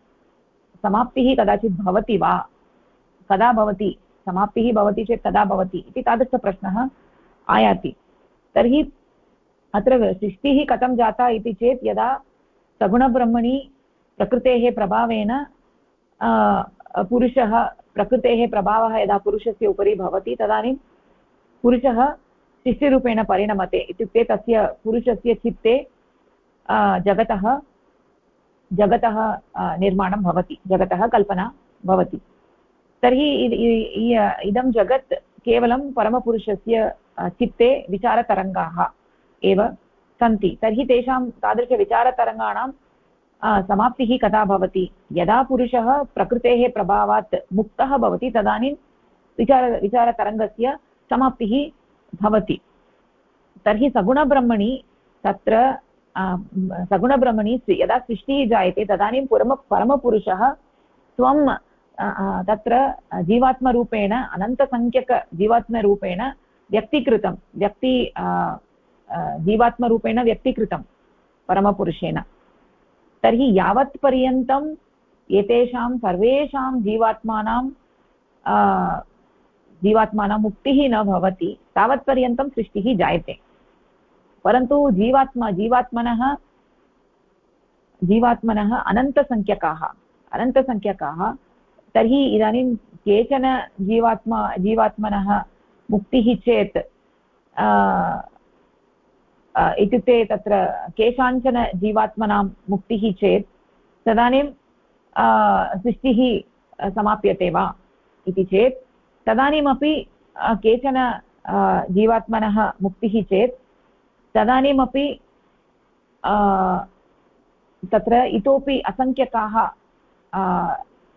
समाप्तिः कदाचित् भवति वा? कदा भवति? समाप्तिः भवति चेत् कदा भवति इति तादृशप्रश्नः आयाति। तर्हि अत्र सृष्टिः कथं जाता इति चेत् यदा सगुणब्रह्मणि प्रकृतेः प्रभावेन पुरुषः प्रकृतेः प्रभावः यदा पुरुषस्य उपरि भवति, तदानीं पुरुषः शिष्यरूपेण परिणमते इत्युक्ते तस्य पुरुषस्य चित्ते जगतः जगतः निर्माणं भवति, जगतः कल्पना भवति। तर्हि इदं जगत् केवलं परमपुरुषस्य चित्ते विचारतरङ्गाः एव सन्ति। तर्हि तेषां तादृशविचारतरङ्गाणां समाप्तिः कदा भवति। यदा पुरुषः प्रकृतेः प्रभावात् मुक्तः भवति, तदानीं विचार, विचारतरङ्गस्य समाप्तिः भवति। तर्हि सगुणब्रह्मणि तत्र सगुणब्रह्मणि यदा सृष्टिः जायते, तदानीं परम, परमपुरुषः स्वं तत्र जीवात्मरूपेण अनन्तसङ्ख्यकजीवात्मरूपेण व्यक्तीकृतं, व्यक्ति जीवात्मरूपेण व्यक्तीकृतं परमपुरुषेण। तर्हि यावत्पर्यन्तम् एतेषां, सर्वेषां जीवात्मानां जीवात्मानां मुक्तिः न भवति तावत्पर्यन्तं सृष्टिः जायते। परन्तु जीवात्मा, जीवात्मनः जीवात्मनः अनन्तसङ्ख्यकाः अनन्तसङ्ख्यकाः तर्हि इदानीं केचन जीवात्मा, जीवात्मनः मुक्तिः चेत् इत्युक्ते तत्र केषाञ्चन जीवात्मनां मुक्तिः चेत्, तदानीं सृष्टिः समाप्यते वा इति चेत्, तदानीमपि केचन जीवात्मनः मुक्तिः चेत् तदानीमपि तत्र इतोपि असङ्ख्यकाः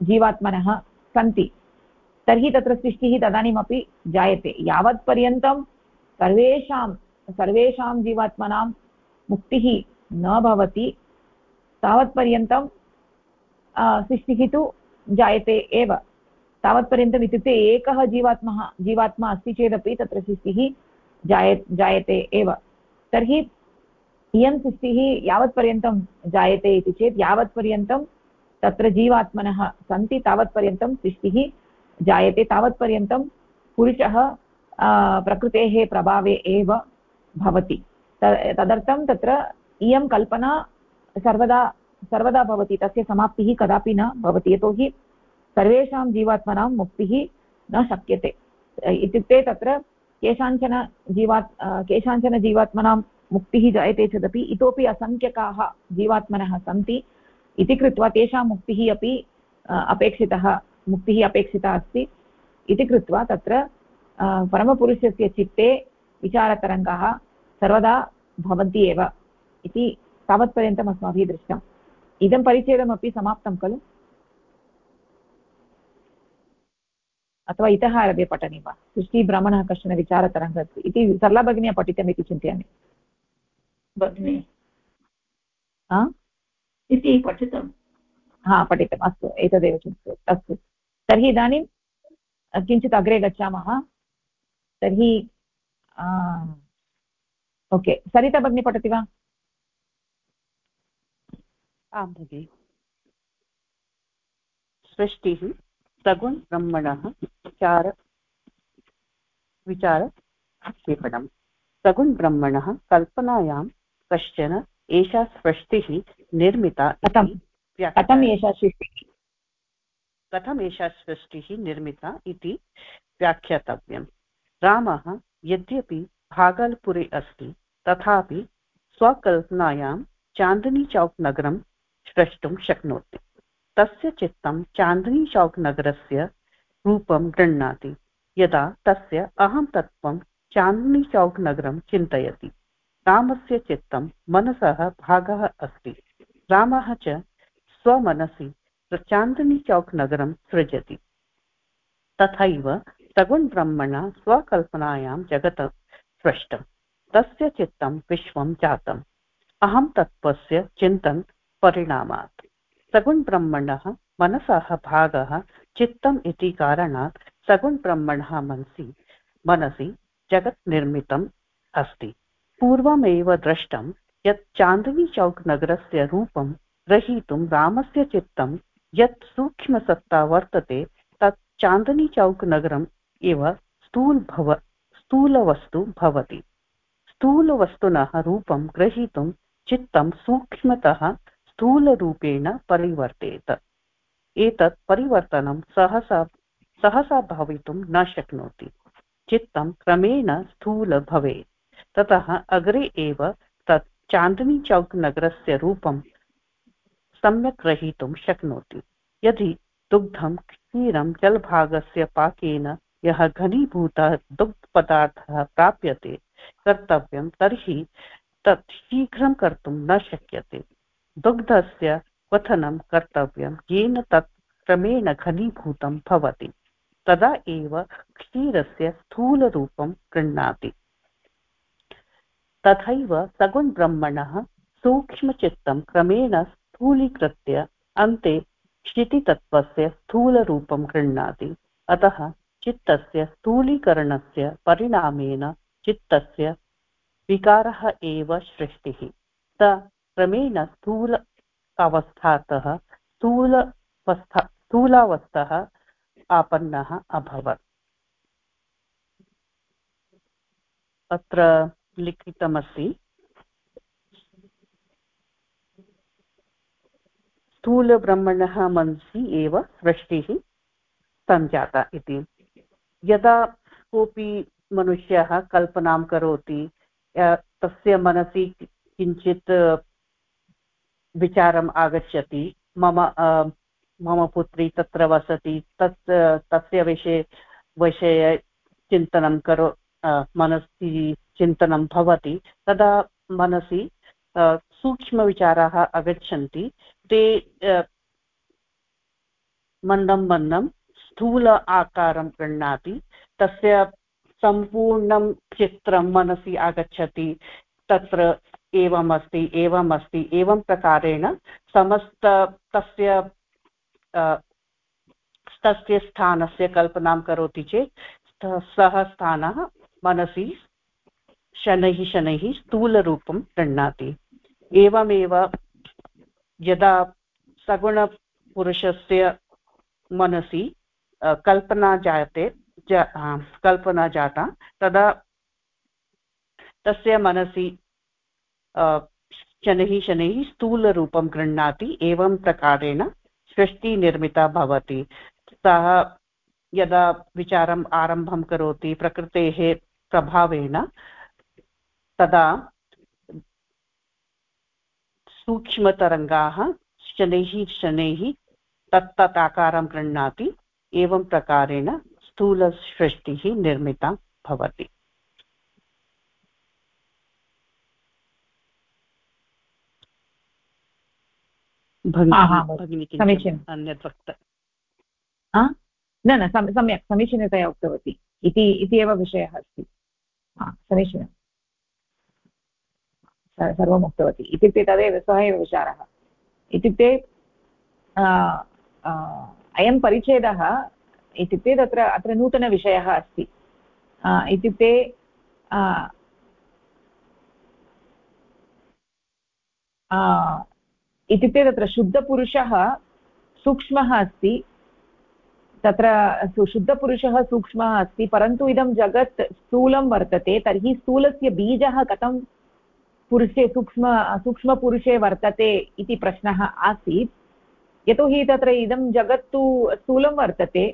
जीवात्मनः सन्ति। तर्हि तत्र सृष्टिः तदानीमपि जायते। यावत्पर्यन्तं सर्वेषां सर्वेषां जीवात्मनां मुक्तिः न भवति। तावत्पर्यन्तं सृष्टिः तु जायते एव। तावत्पर्यन्तम् इत्युक्ते एकः जीवात्मः, जीवात्मा अस्ति चेदपि तत्र सृष्टिः जाय, जायते एव। तर्हि इयं सृष्टिः यावत्पर्यन्तं जायते इति चेत् यावत्पर्यन्तं तत्र जीवात्मनः सन्ति, तावत्पर्यन्तं सृष्टिः जायते, तावत्पर्यन्तं पुरुषः प्रकृतेः प्रभावे एव भवति। तदर्थं तत्र इयं कल्पना सर्वदा सर्वदा भवति, तस्य समाप्तिः कदापि न भवति, यतोहि सर्वेषां जीवात्मनां मुक्तिः न शक्यते। इत्युक्ते तत्र केषाञ्चन जीवात् केषाञ्चन जीवात्मनां मुक्तिः जायते चेदपि इतोपि असङ्ख्यकाः जीवात्मनः सन्ति। इति कृत्वा तेषां मुक्तिः अपि अपेक्षितः, मुक्तिः अपेक्षिता अस्ति। इति कृत्वा तत्र परमपुरुषस्य चित्ते विचारतरङ्गाः सर्वदा भवन्ति एव। इति तावत्पर्यन्तम् अस्माभिः दृष्टम्। इदं परिच्छेदमपि समाप्तं खलु? अथवा इतः आरभ्य पठनीयं वा? सृष्टिभ्रमणः कश्चन विचारतरङ्गः इति सरला भगिन्या पठितमिति चिन्तयामि। भगिनि। इति पठितं। हा पठितम् अस्तु एतदेव चिन्तयतु अस्तु। तर्हि इदानीं किञ्चित् अग्रे गच्छामः। तर्हि ओके सरिता भगिनी पठति वा? आं भगिनि। सृष्टिः सगुणब्रह्मणः विचार विचार क्षेपणम् सगुणब्रह्मणः कल्पनायां कश्चन एषा सृष्टिः निर्मिता कथं कथम्? एषा सृष्टिः? कथम् एषा सृष्टिः निर्मिता इति व्याख्यातव्यम्। रामः यद्यपि भागल्पुरे अस्ति तथापि स्वकल्पनायां चान्दनीचौक् नगरं स्रष्टुं शक्नोति। तस्य चित्तं चान्दनी चौक् नगरस्य रूपं गृह्णाति, यदा तस्य अहं तत्त्वं चान्दनी चौक् नगरं चिन्तयति। रामस्य चित्तं मनसः भागः अस्ति। रामः च स्वमनसि चान्दनी चौक् नगरं सृजति। तथैव सगुणब्रह्मणा स्वकल्पनायां जगत् सृष्टं तस्य चित्तं विश्वं जातम्। अहं तत्त्वस्य चिन्तन परिणामात्। सगुणब्रह्मणः मनसः भागः चित्तम् इति कारणात् सगुणब्रह्मणः मनसि मनसि जगत् निर्मितम् अस्ति। पूर्वमेव दृष्टं यत् चान्दनीचौक् नगरस्य रूपं ग्रहीतुं रामस्य चित्तं यत् सूक्ष्मसत्ता वर्तते तत् चान्दनीचौक् नगरम् इव स्थूल भव स्थूलवस्तु भवति। स्थूलवस्तुनः रूपं ग्रहीतुं चित्तं सूक्ष्मतः स्थूलरूपेण परिवर्तेत। एतत् परिवर्तनं सहसा सहसा भवितुं न शक्नोति। चित्तं क्रमेण स्थूल भवेत्। ततः अग्रे एव तत् चान्दनीचौक् नगरस्य रूपं सम्यक् ग्रहीतुं शक्नोति। यदि दुग्धं क्षीरं जलभागस्य पाकेन यः घनीभूतः दुग्धपदार्थः प्राप्यते, कर्तव्यं तर्हि तत् शीघ्रं कर्तुं न शक्यते। दुग्धस्य क्वथनं कर्तव्यं? येन तत् क्रमेण घनीभूतं भवति। तदा एव क्षीरस्य स्थूलरूपं गृह्णाति। तथैव सगुणब्रह्मणः सूक्ष्मचित्तं क्रमेण स्थूलीकृत्य अन्ते क्षितितत्त्वस्य स्थूलरूपं गृह्णाति। अतः चित्तस्य स्थूलीकरणस्य परिणामेन चित्तस्य विकारः एव सृष्टिः। क्रमेण स्थूल अवस्थातः स्थूलवस्था आपन्नः अभवत्। अत्र लिखितमस्ति, स्थूलब्रह्मणः मनसि एव सृष्टिः सञ्जाता इति। यदा कोऽपि मनुष्यः कल्पनां करोति तस्य मनसि किञ्चित् विचारम् आगच्छति। मम मम पुत्री तत्र वसति। तत्, तस्य विषये विषये चिन्तनं करो मनसि चिन्तनं भवति। तदा मनसि सूक्ष्मविचाराः आगच्छन्ति। ते मन्दं मन्दं स्थूल आकारं गृह्णाति। तस्य सम्पूर्णं चित्रं मनसि आगच्छति। तत्र एवम् अस्ति एवम् अस्ति एवं प्रकारेण समस्त तस्य तस्य स्थानस्य कल्पनां करोति चेत् सः स्थानः मनसि शनैः शनैः स्थूलरूपं गृह्णाति। एवमेव यदा सगुणपुरुषस्य मनसि कल्पना जायते जा, कल्पना जाता तदा तस्य मनसि शनैः शनैः स्थूलरूपं गृह्णाति, एवं प्रकारेण सृष्टिनिर्मिता भवति। सः यदा विचारम् आरम्भं करोति प्रकृतेः प्रभावेण, तदा सूक्ष्मतरङ्गाः शनैः शनैः तत्तत् आकारं गृह्णाति, एवं प्रकारेण स्थूलसृष्टिः निर्मिता भवति। समीचीनम् अन्यत् वक्त। न न सम्यक् समीचीनतया उक्तवती। इति इति एव विषयः अस्ति। समीचीनं। सर्वम् उक्तवती। इत्युक्ते तदेव सः एव विचारः। इत्युक्ते अयं परिच्छेदः इत्युक्ते तत्र अत्र नूतनविषयः अस्ति। इत्युक्ते इत्युक्ते तत्र शुद्धपुरुषः सूक्ष्मः अस्ति। तत्र शुद्धपुरुषः सूक्ष्मः अस्ति, परन्तु इदं जगत् स्थूलं वर्तते, तर्हि स्थूलस्य बीजः कथं पुरुषे सूक्ष्म, सूक्ष्मपुरुषे वर्तते इति प्रश्नः आसीत्। यतोहि तत्र इदं जगत् तु स्थूलं वर्तते।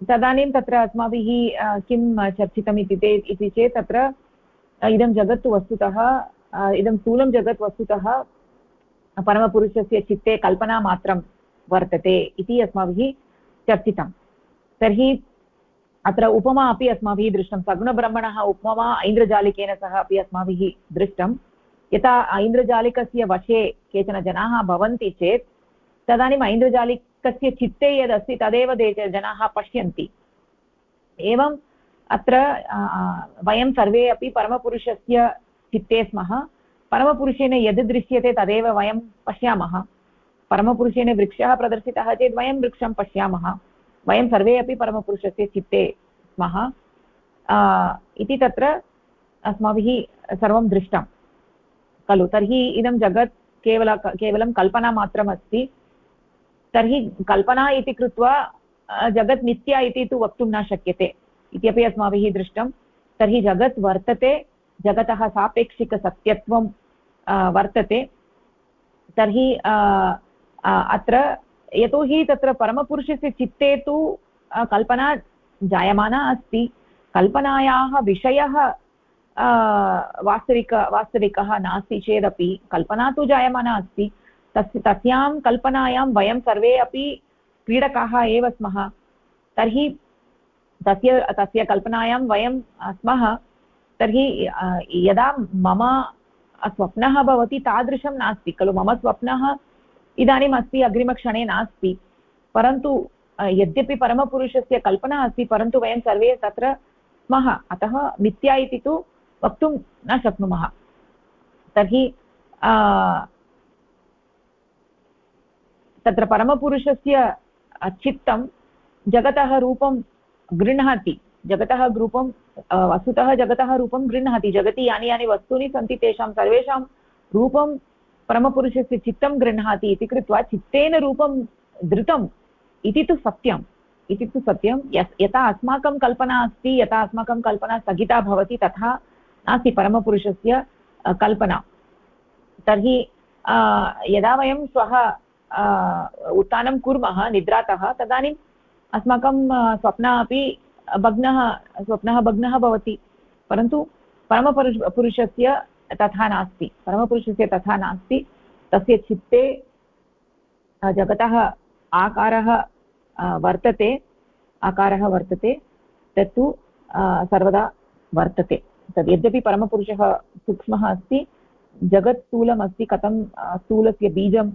तदानीं तत्र अस्माभिः किं चर्चितम् इति ते इति चेत् तत्र इदं जगत् वस्तुतः इदं स्थूलं जगत् वस्तुतः परमपुरुषस्य चित्ते कल्पनामात्रं वर्तते इति अस्माभिः चर्चितं। तर्हि अत्र उपमा अपि अस्माभिः दृष्टं। सगुणब्रह्मणः उपमा ऐन्द्रजालिकेन सह अपि अस्माभिः दृष्टं। यथा ऐन्द्रजालिकस्य वशे केचन जनाः भवन्ति चेत्, तदानीम् ऐन्द्रजालिकस्य चित्ते यदस्ति, तदेव जनाः पश्यन्ति। एवं अत्र वयं सर्वे अपि परमपुरुषस्य चित्ते स्मः। परमपुरुषेण यद् दृश्यते तदेव वयं पश्यामः। परमपुरुषेण वृक्षः प्रदर्शितः चेत् वयं वृक्षं पश्यामः। वयं सर्वे अपि परमपुरुषस्य चित्ते स्मः। इति तत्र अस्माभिः सर्वं दृष्टं। खलु, तर्हि इदं जगत् केवल, केवलं कल्पनामात्रमस्ति तर्हि कल्पना इति कृत्वा जगत् मिथ्या इति तु वक्तुं न शक्यते इत्यपि अस्माभिः दृष्टं। तर्हि जगत् वर्तते, जगतः सापेक्षिकसत्यत्वं वर्तते। तर्हि अत्र यतोहि तत्र परमपुरुषस्य चित्ते तु कल्पना जायमाना अस्ति। कल्पनायाः विषयः वास्तविक, वास्तविकः नास्ति चेदपि, कल्पना तु जायमाना अस्ति। तस्य तस्यां कल्पनायां वयं सर्वे अपि क्रीडकाः एव स्मः। तर्हि, तस्य तस्य कल्पनायां वयं स्मः। तर्हि यदा मम स्वप्नः भवति, तादृशं नास्ति, खलु मम स्वप्नः इदानीम् अस्ति अग्रिमक्षणे नास्ति। परन्तु यद्यपि परमपुरुषस्य कल्पना अस्ति, परन्तु वयं सर्वे तत्र स्मः। अतः मिथ्या इति तु वक्तुं न शक्नुमः। तर्हि तत्र परमपुरुषस्य चित्तं जगतः रूपं गृह्णाति। जगतः रूपं वस्तुतः जगतः रूपं गृह्णाति। जगति यानि यानि वस्तूनि सन्ति तेषां सर्वेषां रूपं परमपुरुषस्य चित्तं गृह्णाति इति कृत्वा चित्तेन रूपं धृतम् इति तु सत्यम्। इति तु सत्यं। यथा अस्माकं कल्पना अस्ति, यथा अस्माकं कल्पना स्थगिता भवति, तथा नास्ति परमपुरुषस्य कल्पना। तर्हि यदा वयं श्वः उत्थानं कुर्मः, निद्रातः, तदानीम् अस्माकं स्वप्नः अपि भग्नः, स्वप्नः भग्नः भवति। परन्तु परमपुरुष, पुरुषस्य तथा नास्ति। परमपुरुषस्य तथा नास्ति। तस्य चित्ते जगतः आकारः वर्तते। आकारः वर्तते। तत्तु सर्वदा वर्तते। तद् यद्यपि परमपुरुषः सूक्ष्मः अस्ति जगत् स्थूलमस्ति कथं स्थूलस्य बीजं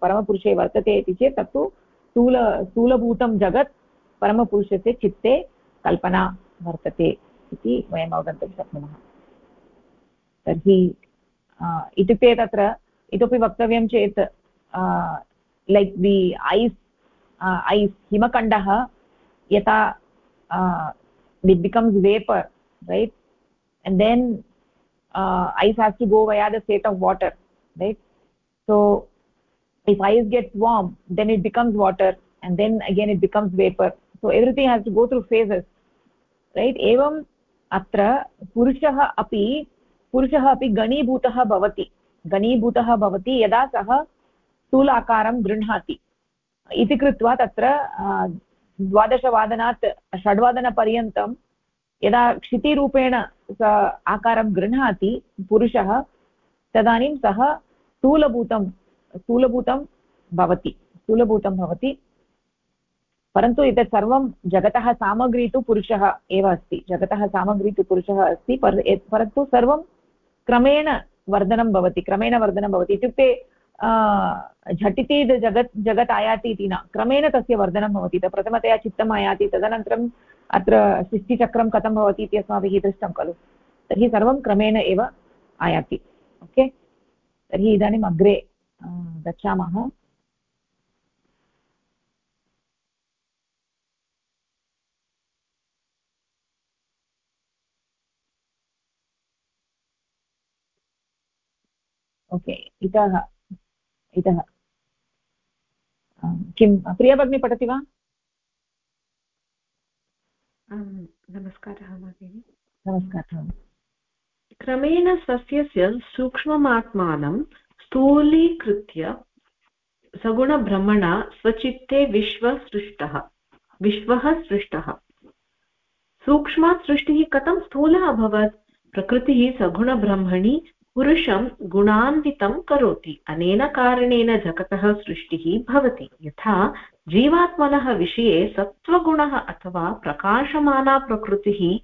परमपुरुषे वर्तते इति चेत् तत्तु स्थूल, स्थूलभूतं जगत् परमपुरुषस्य चित्ते कल्पना वर्तते इति वयम् अवगन्तुं शक्नुमः। तर्हि इत्युक्ते तत्र, इतोपि वक्तव्यं चेत् लैक् दि ऐस् ऐस् हिमखण्डः यथा it becomes vapour right and then ice has to go via the set of water right so if ice gets warm then it becomes water and then again it becomes vapour so, everything has to go through phases, right? Evam atra purushah api पुरुषः अपि गणीभूतः भवति गणीभूतः भवति यदा सः स्थूलाकारं गृह्णाति इति कृत्वा तत्र द्वादशवादनात् षड्वादनपर्यन्तं यदा क्षितिरूपेण स आकारं गृह्णाति पुरुषः, तदानीं सः स्थूलभूतं स्थूलभूतं भवति स्थूलभूतं भवति। परन्तु एतत् सर्वं जगतः सामग्री तु पुरुषः एव अस्ति। जगतः सामग्री तु पुरुषः अस्ति, पर परन्तु सर्वं क्रमेण वर्धनं भवति, क्रमेण वर्धनं भवति। इत्युक्ते झटिति जगत् जगत् आयाति इति न, क्रमेण तस्य वर्धनं भवति। प्रथमतया चित्तम् आयाति, तदनन्तरं अत्र सृष्टिचक्रं कथं भवति इति अस्माभिः दृष्टं खलु। तर्हि सर्वं क्रमेण एव आयाति। ओके? तर्हि इदानीम् अग्रे गच्छामः। ओके इतः इतः। किं प्रियभगिनी पठति वा? नमस्कारः भगिनि। नमस्कारः। क्रमेण सस्यस्य सूक्ष्ममात्मानं स्थूलीकृत्य सगुणभ्रमणा स्वचित्ते विश्वसृष्टः विश्वः सृष्टः सूक्ष्मात् सृष्टिः कथं स्थूलः अभवत्? प्रकृतिः सगुणब्रह्मणि पुरुषं गुणान्वितं करोति। अनेन कारणेन जगतः सृष्टिः भवति। यथा जीवात्मनः विषये सत्त्वगुणः अथवा प्रकाशमाना प्रकृतिः,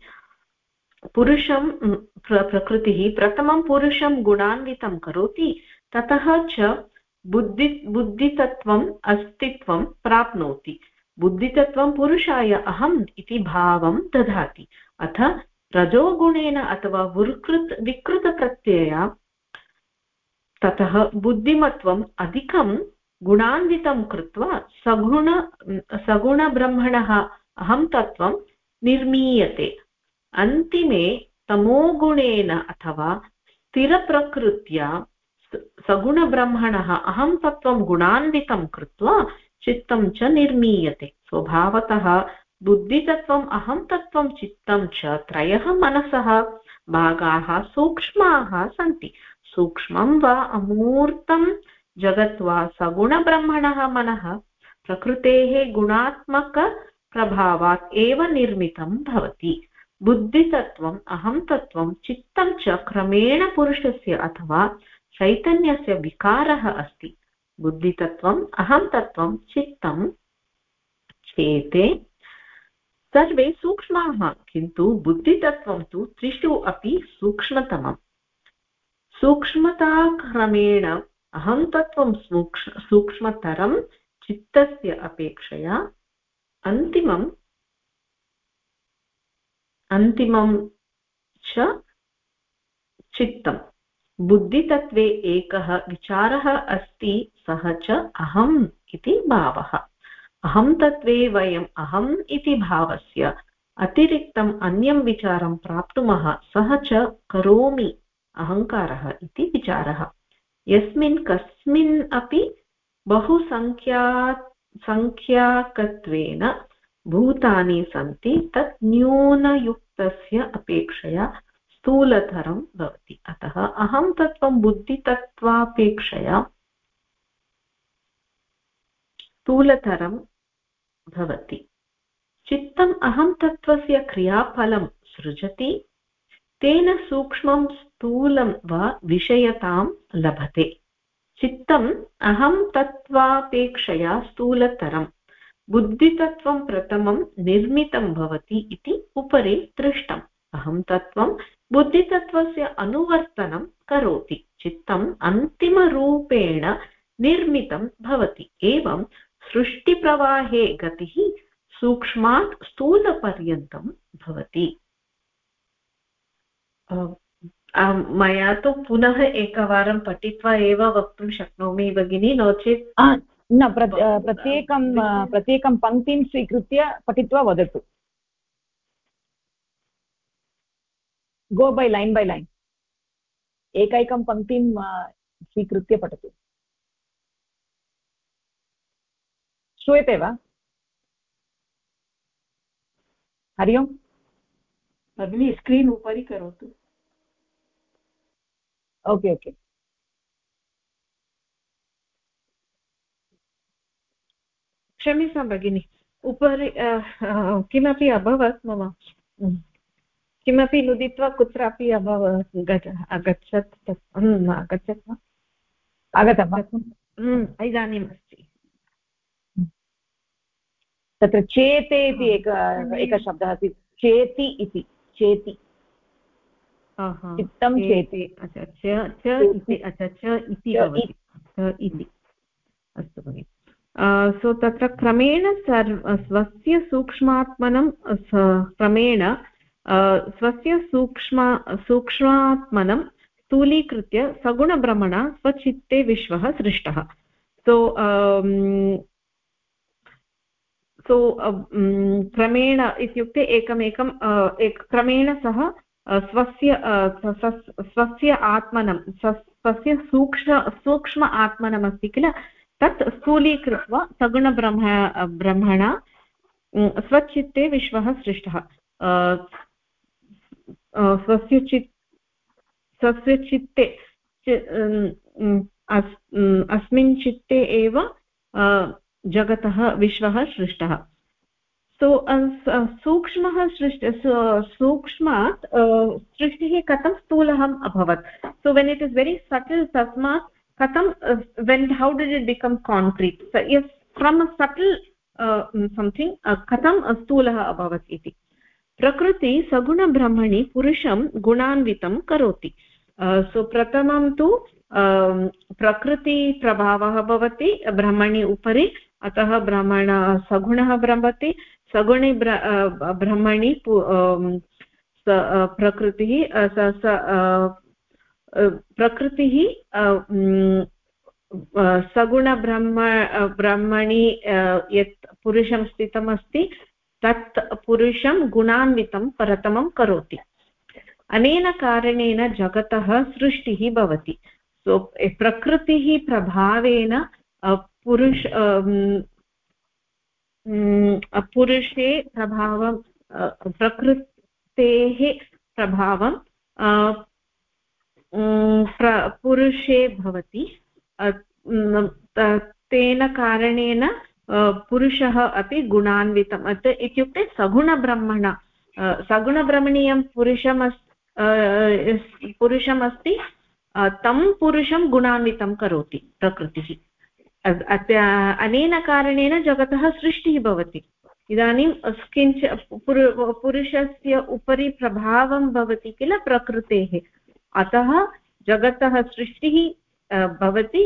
पुरुषं प्र, प्रकृतिः प्रथमं पुरुषं गुणान्वितं करोति, ततः च बुद्धि बुद्धितत्वम् अस्तित्वं प्राप्नोति। बुद्धितत्वं पुरुषाय अहम् इति भावं ददाति। अथ रजोगुणेन अथवा विकृत, विकृतप्रत्यया, ततः बुद्धिमत्वम् अधिकं गुणान्वितं कृत्वा सगुण, सगुणब्रह्मणः अहं तत्त्वं निर्मीयते। अन्तिमे तमोगुणेन अथवा स्थिरप्रकृत्या सगुणब्रह्मणः अहं तत्त्वं गुणान्वितं कृत्वा चित्तं च निर्मीयते। स्वभावतः बुद्धितत्वम् अहं तत्त्वं, चित्तं च त्रयः मनसः। भागाः सूक्ष्माः सन्ति। सूक्ष्मं वा अमूर्तं जगत्वा सगुणब्रह्मणः मनः। प्रकृतेः गुणात्मकप्रभावात् एव निर्मितं भवति। बुद्धितत्वम् अहं तत्त्वं, चित्तं च क्रमेण पुरुषस्य अथवा चैतन्यस्य विकारः अस्ति। बुद्धितत्वम् अहं तत्त्वं चित्तं चेते सर्वे सूक्ष्माः, किन्तु बुद्धितत्वं तु त्रिषु अपि सूक्ष्मतमम्। सूक्ष्मताक्रमेण अहं तत्त्वं सूक्ष्म सूक्ष्मतरं चित्तस्य अपेक्षया अन्तिमम्, अन्तिमं च चित्तं बुद्धितत्वे एकः विचारः अस्ति, सः च अहम् इति भावः। अहं तत्त्वे वयम् अहम् इति भावस्य अतिरिक्तम् अन्यं विचारं प्राप्तुमः सः च करोमि अहङ्कारः इति विचारः। यस्मिन् कस्मिन् अपि बहुसङ्ख्या सङ्ख्याकत्वेन भूतानि सन्ति, तत् न्यूनयुक्तस्य अपेक्षया स्थूलतरं भवति। अतः अहं तत्त्वं बुद्धितत्त्वापेक्षया स्थूलतरं भवति। चित्तम् अहं तत्त्वस्य क्रियाफलं सृजति, तेन सूक्ष्मं स्थूलं वा विषयतां लभते। चित्तम् अहं तत्त्वापेक्षया स्थूलतरं, बुद्धितत्त्वं प्रथमं निर्मितं भवति इति उपरि दृष्टम्। अहं तत्त्वं बुद्धितत्त्वस्य अनुवर्तनं करोति। चित्तम् अन्तिमरूपेण निर्मितं भवति, एवं सृष्टिप्रवाहे गतिः सूक्ष्मात् स्थूलपर्यन्तं भवति। मया तु पुनः एकवारं पठित्वा एव वक्तुं शक्नोमि भगिनी नो चेत् न प्रत्येकं प्रत्येकं पङ्क्तिं स्वीकृत्य पठित्वा वदतु। गो बै लैन् बै लैन् एकैकं पङ्क्तिं स्वीकृत्य पठतु। श्रूयते वा? हरि ओम्। भगिनी स्क्रीन् उपरि करोतु। Okay okay. क्षम्यतां भगिनि। उपरि किमपि अभवत् मम? किमपि नुदित्वा कुत्रापि अभवत् अगच्छत् अगच्छत् वा? आगतं वा? इदानीम् अस्ति तत्र चेते इति एक एकः शब्दः अस्ति चेति इति चेति। चित्तं चेति इति अस्तु भगिनि। सो तत्र क्रमेण सर्व स्वस्य सूक्ष्मात्मनं क्रमेण स्वस्य सूक्ष्म सूक्ष्मात्मनं स्थूलीकृत्य सगुणभ्रमण स्वचित्ते विश्वः सृष्टः। सो सो क्रमेण इत्युक्ते एकमेकं एक, क्रमेण सः स्वस्य स्वस्य आत्मनं स्वस्य सूक्ष्म सूक्ष्म आत्मनमस्ति किल? तत् स्थूलीकृत्वा सगुणब्रह्म ब्रह्मणा स्वचित्ते विश्वः सृष्टः। स्वस्य चित् स्वस्य चित्ते अस्मिन् चित्ते एव जगतः विश्वः सृष्टः। सो, सूक्ष्मः सृष्ट सूक्ष्मात् सृष्टिः कथं स्थूलः अभवत्? So when it is very subtle तस्मात् कथं when how did it become concrete from a subtle something कथं स्थूलः अभवत् इति। प्रकृति सगुणब्रह्मणि पुरुषं गुणान्वितं करोति। सो प्रथमं तु प्रकृतिप्रभावः भवति, ब्रह्मणि उपरि अतः ब्रह्मण, सगुणः भ्रमति सगुणे ब्रह्मणि प्रकृतिः प्रकृतिः सगुणब्रह्म ब्रह्मणि यत् पुरुषं स्थितमस्ति तत् पुरुषं गुणान्वितं प्रथमं करोति। अनेन कारणेन जगतः सृष्टिः भवति। सो, प्रकृतिः प्रभावेन पुरुष पुरुषे प्रभावं प्रकृतेः प्रभावं पुरुषे भवति। तेन कारणेन पुरुषः अपि गुणान्वितम्। इत्युक्ते सगुणब्रह्मण सगुणब्रह्मणीयं पुरुषमस् पुरुषमस्ति तं पुरुषं गुणान्वितं करोति प्रकृतिः। अनेन कारणेन जगतः सृष्टिः भवति। इदानीं किञ्च पुरुषस्य उपरि प्रभावं भवति किल प्रकृतेः। अतः जगतः सृष्टिः भवति,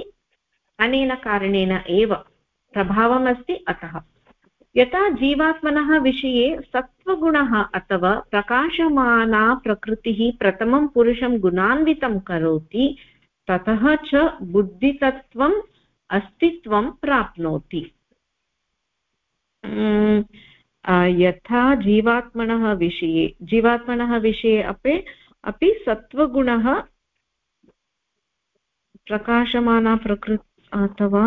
अनेन कारणेन एव प्रभावमस्ति अतः। यथा जीवात्मनः विषये सत्त्वगुणः अथवा प्रकाशमाना प्रकृतिः प्रथमं पुरुषं गुणान्वितं करोति, ततः च बुद्धितत्त्वम् अस्तित्वं प्राप्नोति। यथा जीवात्मनः विषये जीवात्मनः विषये अपि अपि सत्त्वगुणः प्रकाशमाना प्रकृ, अथवा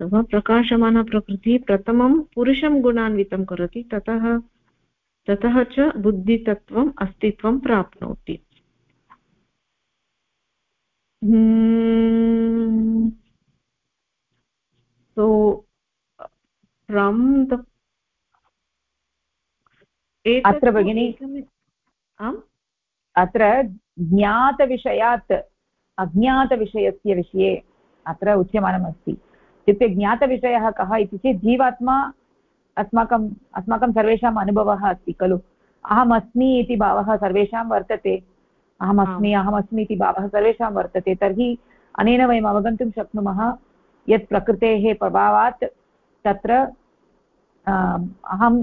अथवा प्रकाशमानप्रकृतिः प्रथमं पुरुषं गुणान्वितं करोति, ततः ततः च बुद्धितत्त्वम् अस्तित्वं प्राप्नोति। सो फ्रम् द अत्र भगिनि। अत्र ज्ञातविषयात् अज्ञातविषयस्य विषये अत्र उच्यमानमस्ति। इत्युक्ते ज्ञातविषयः कः इति चेत् जीवात्मा अस्माकम् अस्माकं सर्वेषाम् अनुभवः अस्ति खलु? अहमस्मि इति भावः सर्वेषां वर्तते। अहमस्मि अहमस्मि इति भावः सर्वेषां वर्तते। तर्हि अनेन वयम् अवगन्तुं शक्नुमः। यत् प्रकृतेः प्रभावात् तत्र अहं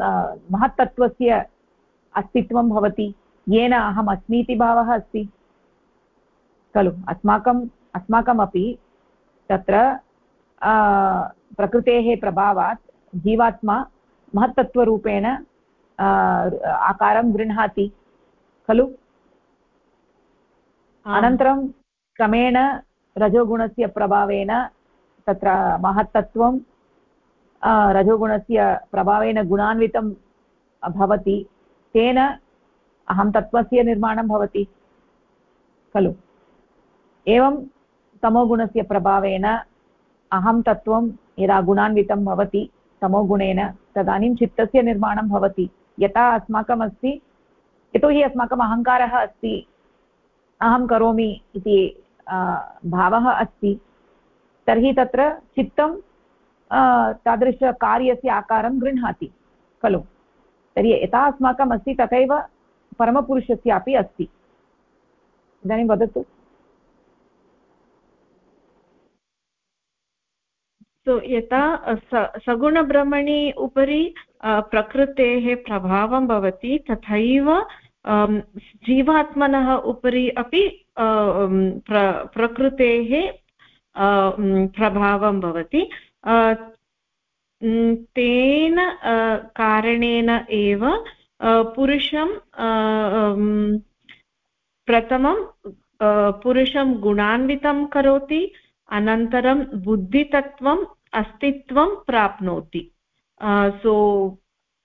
महत्तत्त्वस्य अस्तित्वं भवति। येन अहम् अस्मि इति भावः अस्ति। खलु अस्माकम् अस्माकमपि तत्र प्रकृतेः प्रभावात् जीवात्मा महत्तत्त्वरूपेण आकारं गृह्णाति। खलु? अनन्तरं क्रमेण रजोगुणस्य प्रभावेन तत्र महत्तत्त्वं रजोगुणस्य प्रभावेन गुणान्वितं भवति, तेन अहं तत्त्वस्य निर्माणं भवति, खलु। एवं तमोगुणस्य प्रभावेन अहं तत्त्वं यदा गुणान्वितं भवति, तमोगुणेन तदानीं चित्तस्य निर्माणं भवति। यथा अस्माकम् अस्ति यतोहि अस्माकम् अहङ्कारः अस्ति, अहं करोमि इति भावः अस्ति तर्हि तत्र चित्तं तादृशकार्यस्य आकारं गृह्णाति, खलु? तर्हि यथा अस्माकम् अस्ति, तथैव परमपुरुषस्यापि अस्ति। इदानीं वदतु। सो, यथा सगुणब्रह्मणि उपरि प्रकृतेः प्रभावं भवति, तथैव जीवात्मनः उपरि अपि प्र, प्रकृतेः प्रभावं भवति। तेन कारणेन एव पुरुषं प्रथमं पुरुषं गुणान्वितं करोति, अनन्तरं बुद्धितत्त्वम् अस्तित्वं प्राप्नोति। सो,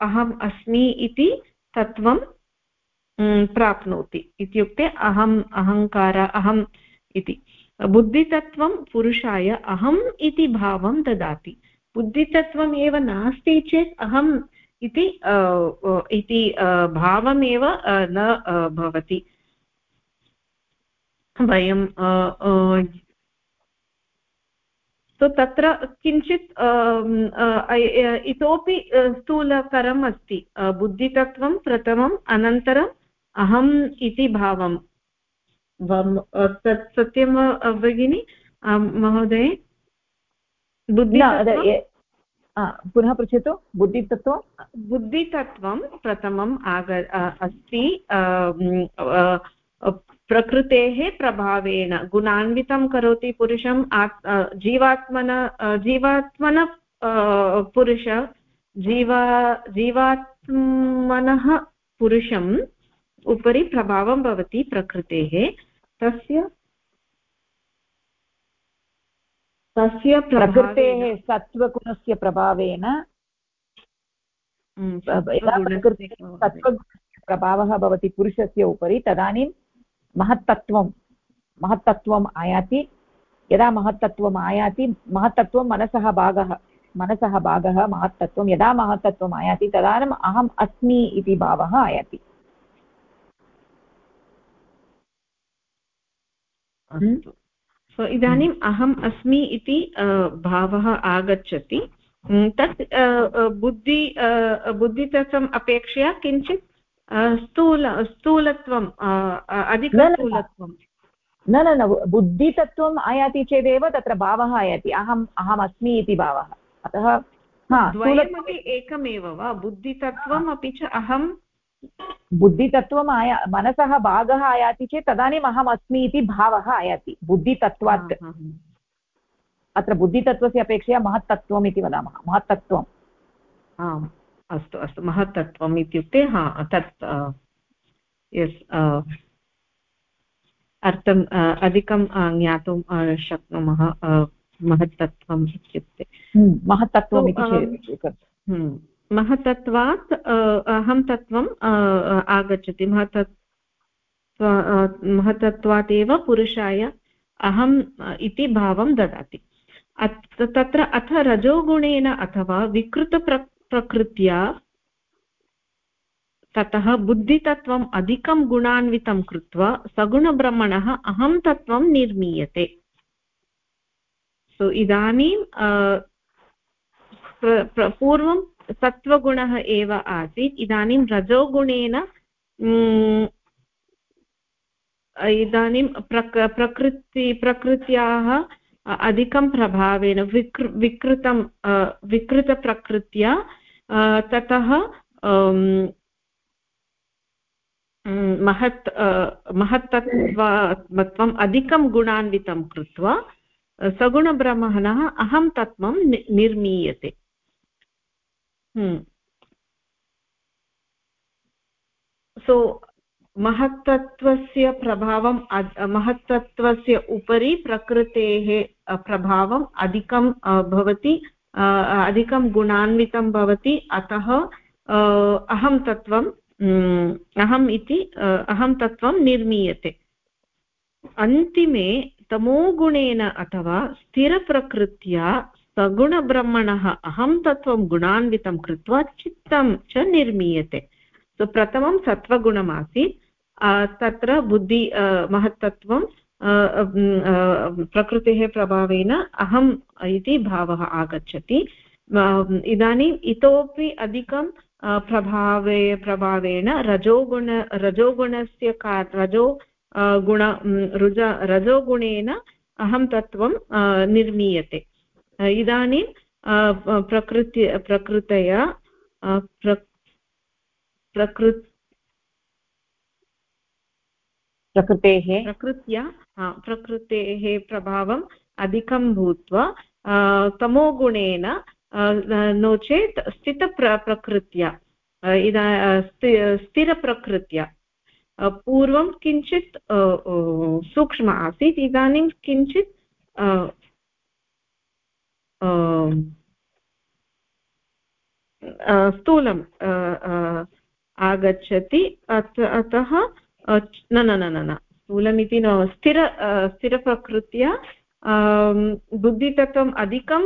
अहम् अस्मि इति तत्त्वं प्राप्नोति। इत्युक्ते अहम् अहङ्कार, अहम् इति। बुद्धितत्त्वं पुरुषाय अहम् इति भावं ददाति। बुद्धितत्त्वम् एव नास्ति चेत् अहम् इति इति भावमेव न भवति। वयं तो तत्र किञ्चित् इतोपि स्थूलकरम् अस्ति। बुद्धितत्त्वं प्रथमम्, अनन्तरम् अहम् इति भावं तत् सत्यं भगिनि? महोदय? बुद्धि पुनः पृच्छतु। बुद्धितत्त्वं? बुद्धितत्त्वं प्रथमम् आग अस्ति। प्रकृतेः प्रभावेण गुणान्वितं करोति पुरुषं जीवात्मन जीवात्मन पुरुष जीवा जीवात्मनः पुरुषम् उपरि प्रभावं भवति प्रकृतेः। तस्य? तस्य प्रकृतेः सत्त्वगुणस्य प्रभावेन। प्रभावः भवति पुरुषस्य उपरि तदानीं महत्तत्त्वं महत्तत्त्वम् आयाति। यदा महत्तत्त्वम् आयाति महत्तत्त्वं मनसः भागः मनसः भागः महत्तत्त्वं यदा महत्तत्त्वम् आयाति तदानीम् अहम् अस्मि इति भावः आयाति। अस्तु। सो इदानीम् अहम् अस्मि इति भावः आगच्छति। तत् बुद्धि बुद्धितत्वम् अपेक्षया किञ्चित् स्थूल स्थूलत्वम् अधिकस्थूलत्वं न न न। बुद्धितत्त्वम् आयाति चेदेव तत्र भावः आयाति। अहम् अहम् अस्मि इति भावः। अतः द्वयमपि एकमेव वा? बुद्धितत्त्वम् अपि च अहं बुद्धितत्त्वम् आया मनसः भागः आयाति चेत् तदानीम् अहम् अस्मि इति भावः आयाति बुद्धितत्त्वात्। अत्र बुद्धितत्त्वस्य अपेक्षया महत्तत्त्वम् इति वदामः महत्तत्त्वम्। आम् अस्तु अस्तु महत्तत्त्वम् इत्युक्ते हा तत् यस् अर्थम् अधिकं ज्ञातुं शक्नुमः महत्तत्त्वम् इत्युक्ते। हम्म, महत्तत्त्वम् इति महतत्वात् अहं तत्त्वम् आगच्छति। महतत्व महतत्वात् एव पुरुषाय अहम् इति भावं ददाति। तत्र अथ रजोगुणेन अथवा विकृतप्र प्रकृत्या ततः बुद्धितत्वम् अधिकं गुणान्वितं कृत्वा सगुणब्रह्मणः अहं तत्त्वं निर्मीयते। सो इदानीं पूर्वं सत्त्वगुणः एव आसीत्। इदानीं रजोगुणेन इदानीं प्रक, प्रकृति, प्रकृत्याः अधिकं प्रभावेन, विकृ, विकृतं विकृतप्रकृत्या ततः महत् महत्तत्त्वम् अधिकं गुणान्वितं कृत्वा, सगुणब्रह्मणः अहं तत्त्वं निर्मीयते। सो महत्तत्त्वस्य प्रभावं महत्तत्त्वस्य उपरि प्रकृतेः प्रभावम् अधिकं भवति अधिकं गुणान्वितं भवति अतः अहं तत्त्वं अहम् इति अहं तत्त्वं निर्मीयते अन्तिमे तमोगुणेन अथवा स्थिरप्रकृत्या सगुणब्रह्मणः अहं तत्त्वं गुणान्वितं कृत्वा चित्तं च निर्मीयते। सो प्रथमं सत्त्वगुणमासीत्। तत्र बुद्धि महत्तत्वं प्रकृतेः प्रभावेन अहम् इति भावः आगच्छति। इदानीम् इतोपि अधिकं प्रभावे, प्रभावेण रजोगुण, रजोगुणस्य का, रजो गुण रुज, रजोगुणेन अहं तत्त्वं निर्मीयते। इदानीं प्रकृति प्रकृतया प्र प्रकृत् प्रकृतेः प्रकृत्या प्रकृतेः प्रभावम् अधिकं भूत्वा तमोगुणेन नो चेत् स्थितप्र प्रकृत्या इदा स्थिरप्रकृत्या। पूर्वं किञ्चित् सूक्ष्म आसीत् इदानीं किञ्चित् स्थूलं आगच्छति, अतः न न न न स्थूलमिति न, स्थिर स्थिरप्रकृत्या बुद्धितत्वम् अधिकं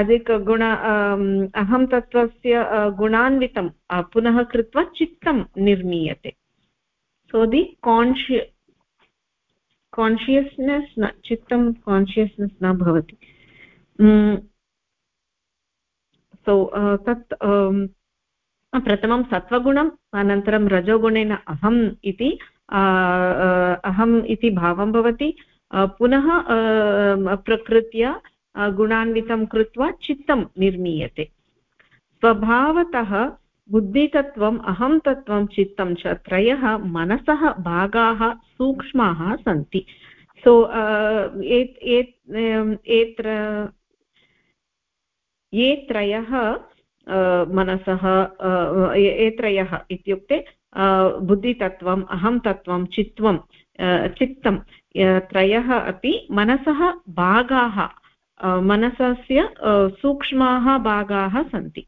अधिकगुण अहं तत्त्वस्य गुणान्वितं पुनः कृत्वा चित्तं निर्मीयते. सो दि कान्शिय कान्शियस्नेस् न चित्तं कान्शियस्नेस् न भवति सो तत् प्रथमं सत्त्वगुणम् अनन्तरं रजोगुणेन अहम् इति अहम् इति भावं भवति पुनः प्रकृत्या गुणान्वितं कृत्वा चित्तं निर्मीयते स्वभावतः बुद्धितत्वम् अहं तत्त्वं, चित्तं च त्रयः मनसः भागाः सूक्ष्माः सन्ति. सो एत्र, ये त्रयः मनसः एत्रयः इत्युक्ते बुद्धितत्वम् अहं तत्त्वं चित्वं चित्तं त्रयः अपि मनसः भागाः मनसस्य सूक्ष्माः भागाः सन्ति.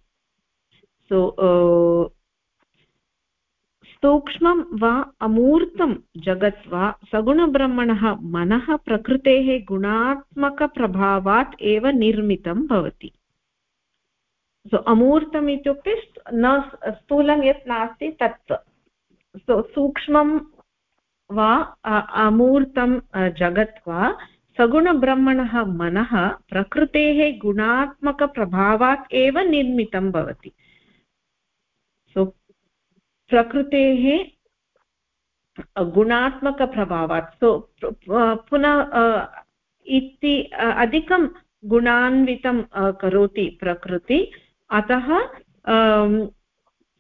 सो सूक्ष्मं वा अमूर्तं जगत् वा सगुणब्रह्मणः मनः प्रकृतेः गुणात्मकप्रभावात् एव निर्मितं भवति सो अमूर्तम् इत्युक्ते न स्थूलं यत् नास्ति तत् सो सूक्ष्मं वा अमूर्तं जगत् वा सगुणब्रह्मणः मनः प्रकृतेः गुणात्मकप्रभावात् एव निर्मितं भवति प्रकृतेः गुणात्मकप्रभावात् सो पुनः इति अधिकं गुणान्वितं करोति प्रकृति, अतः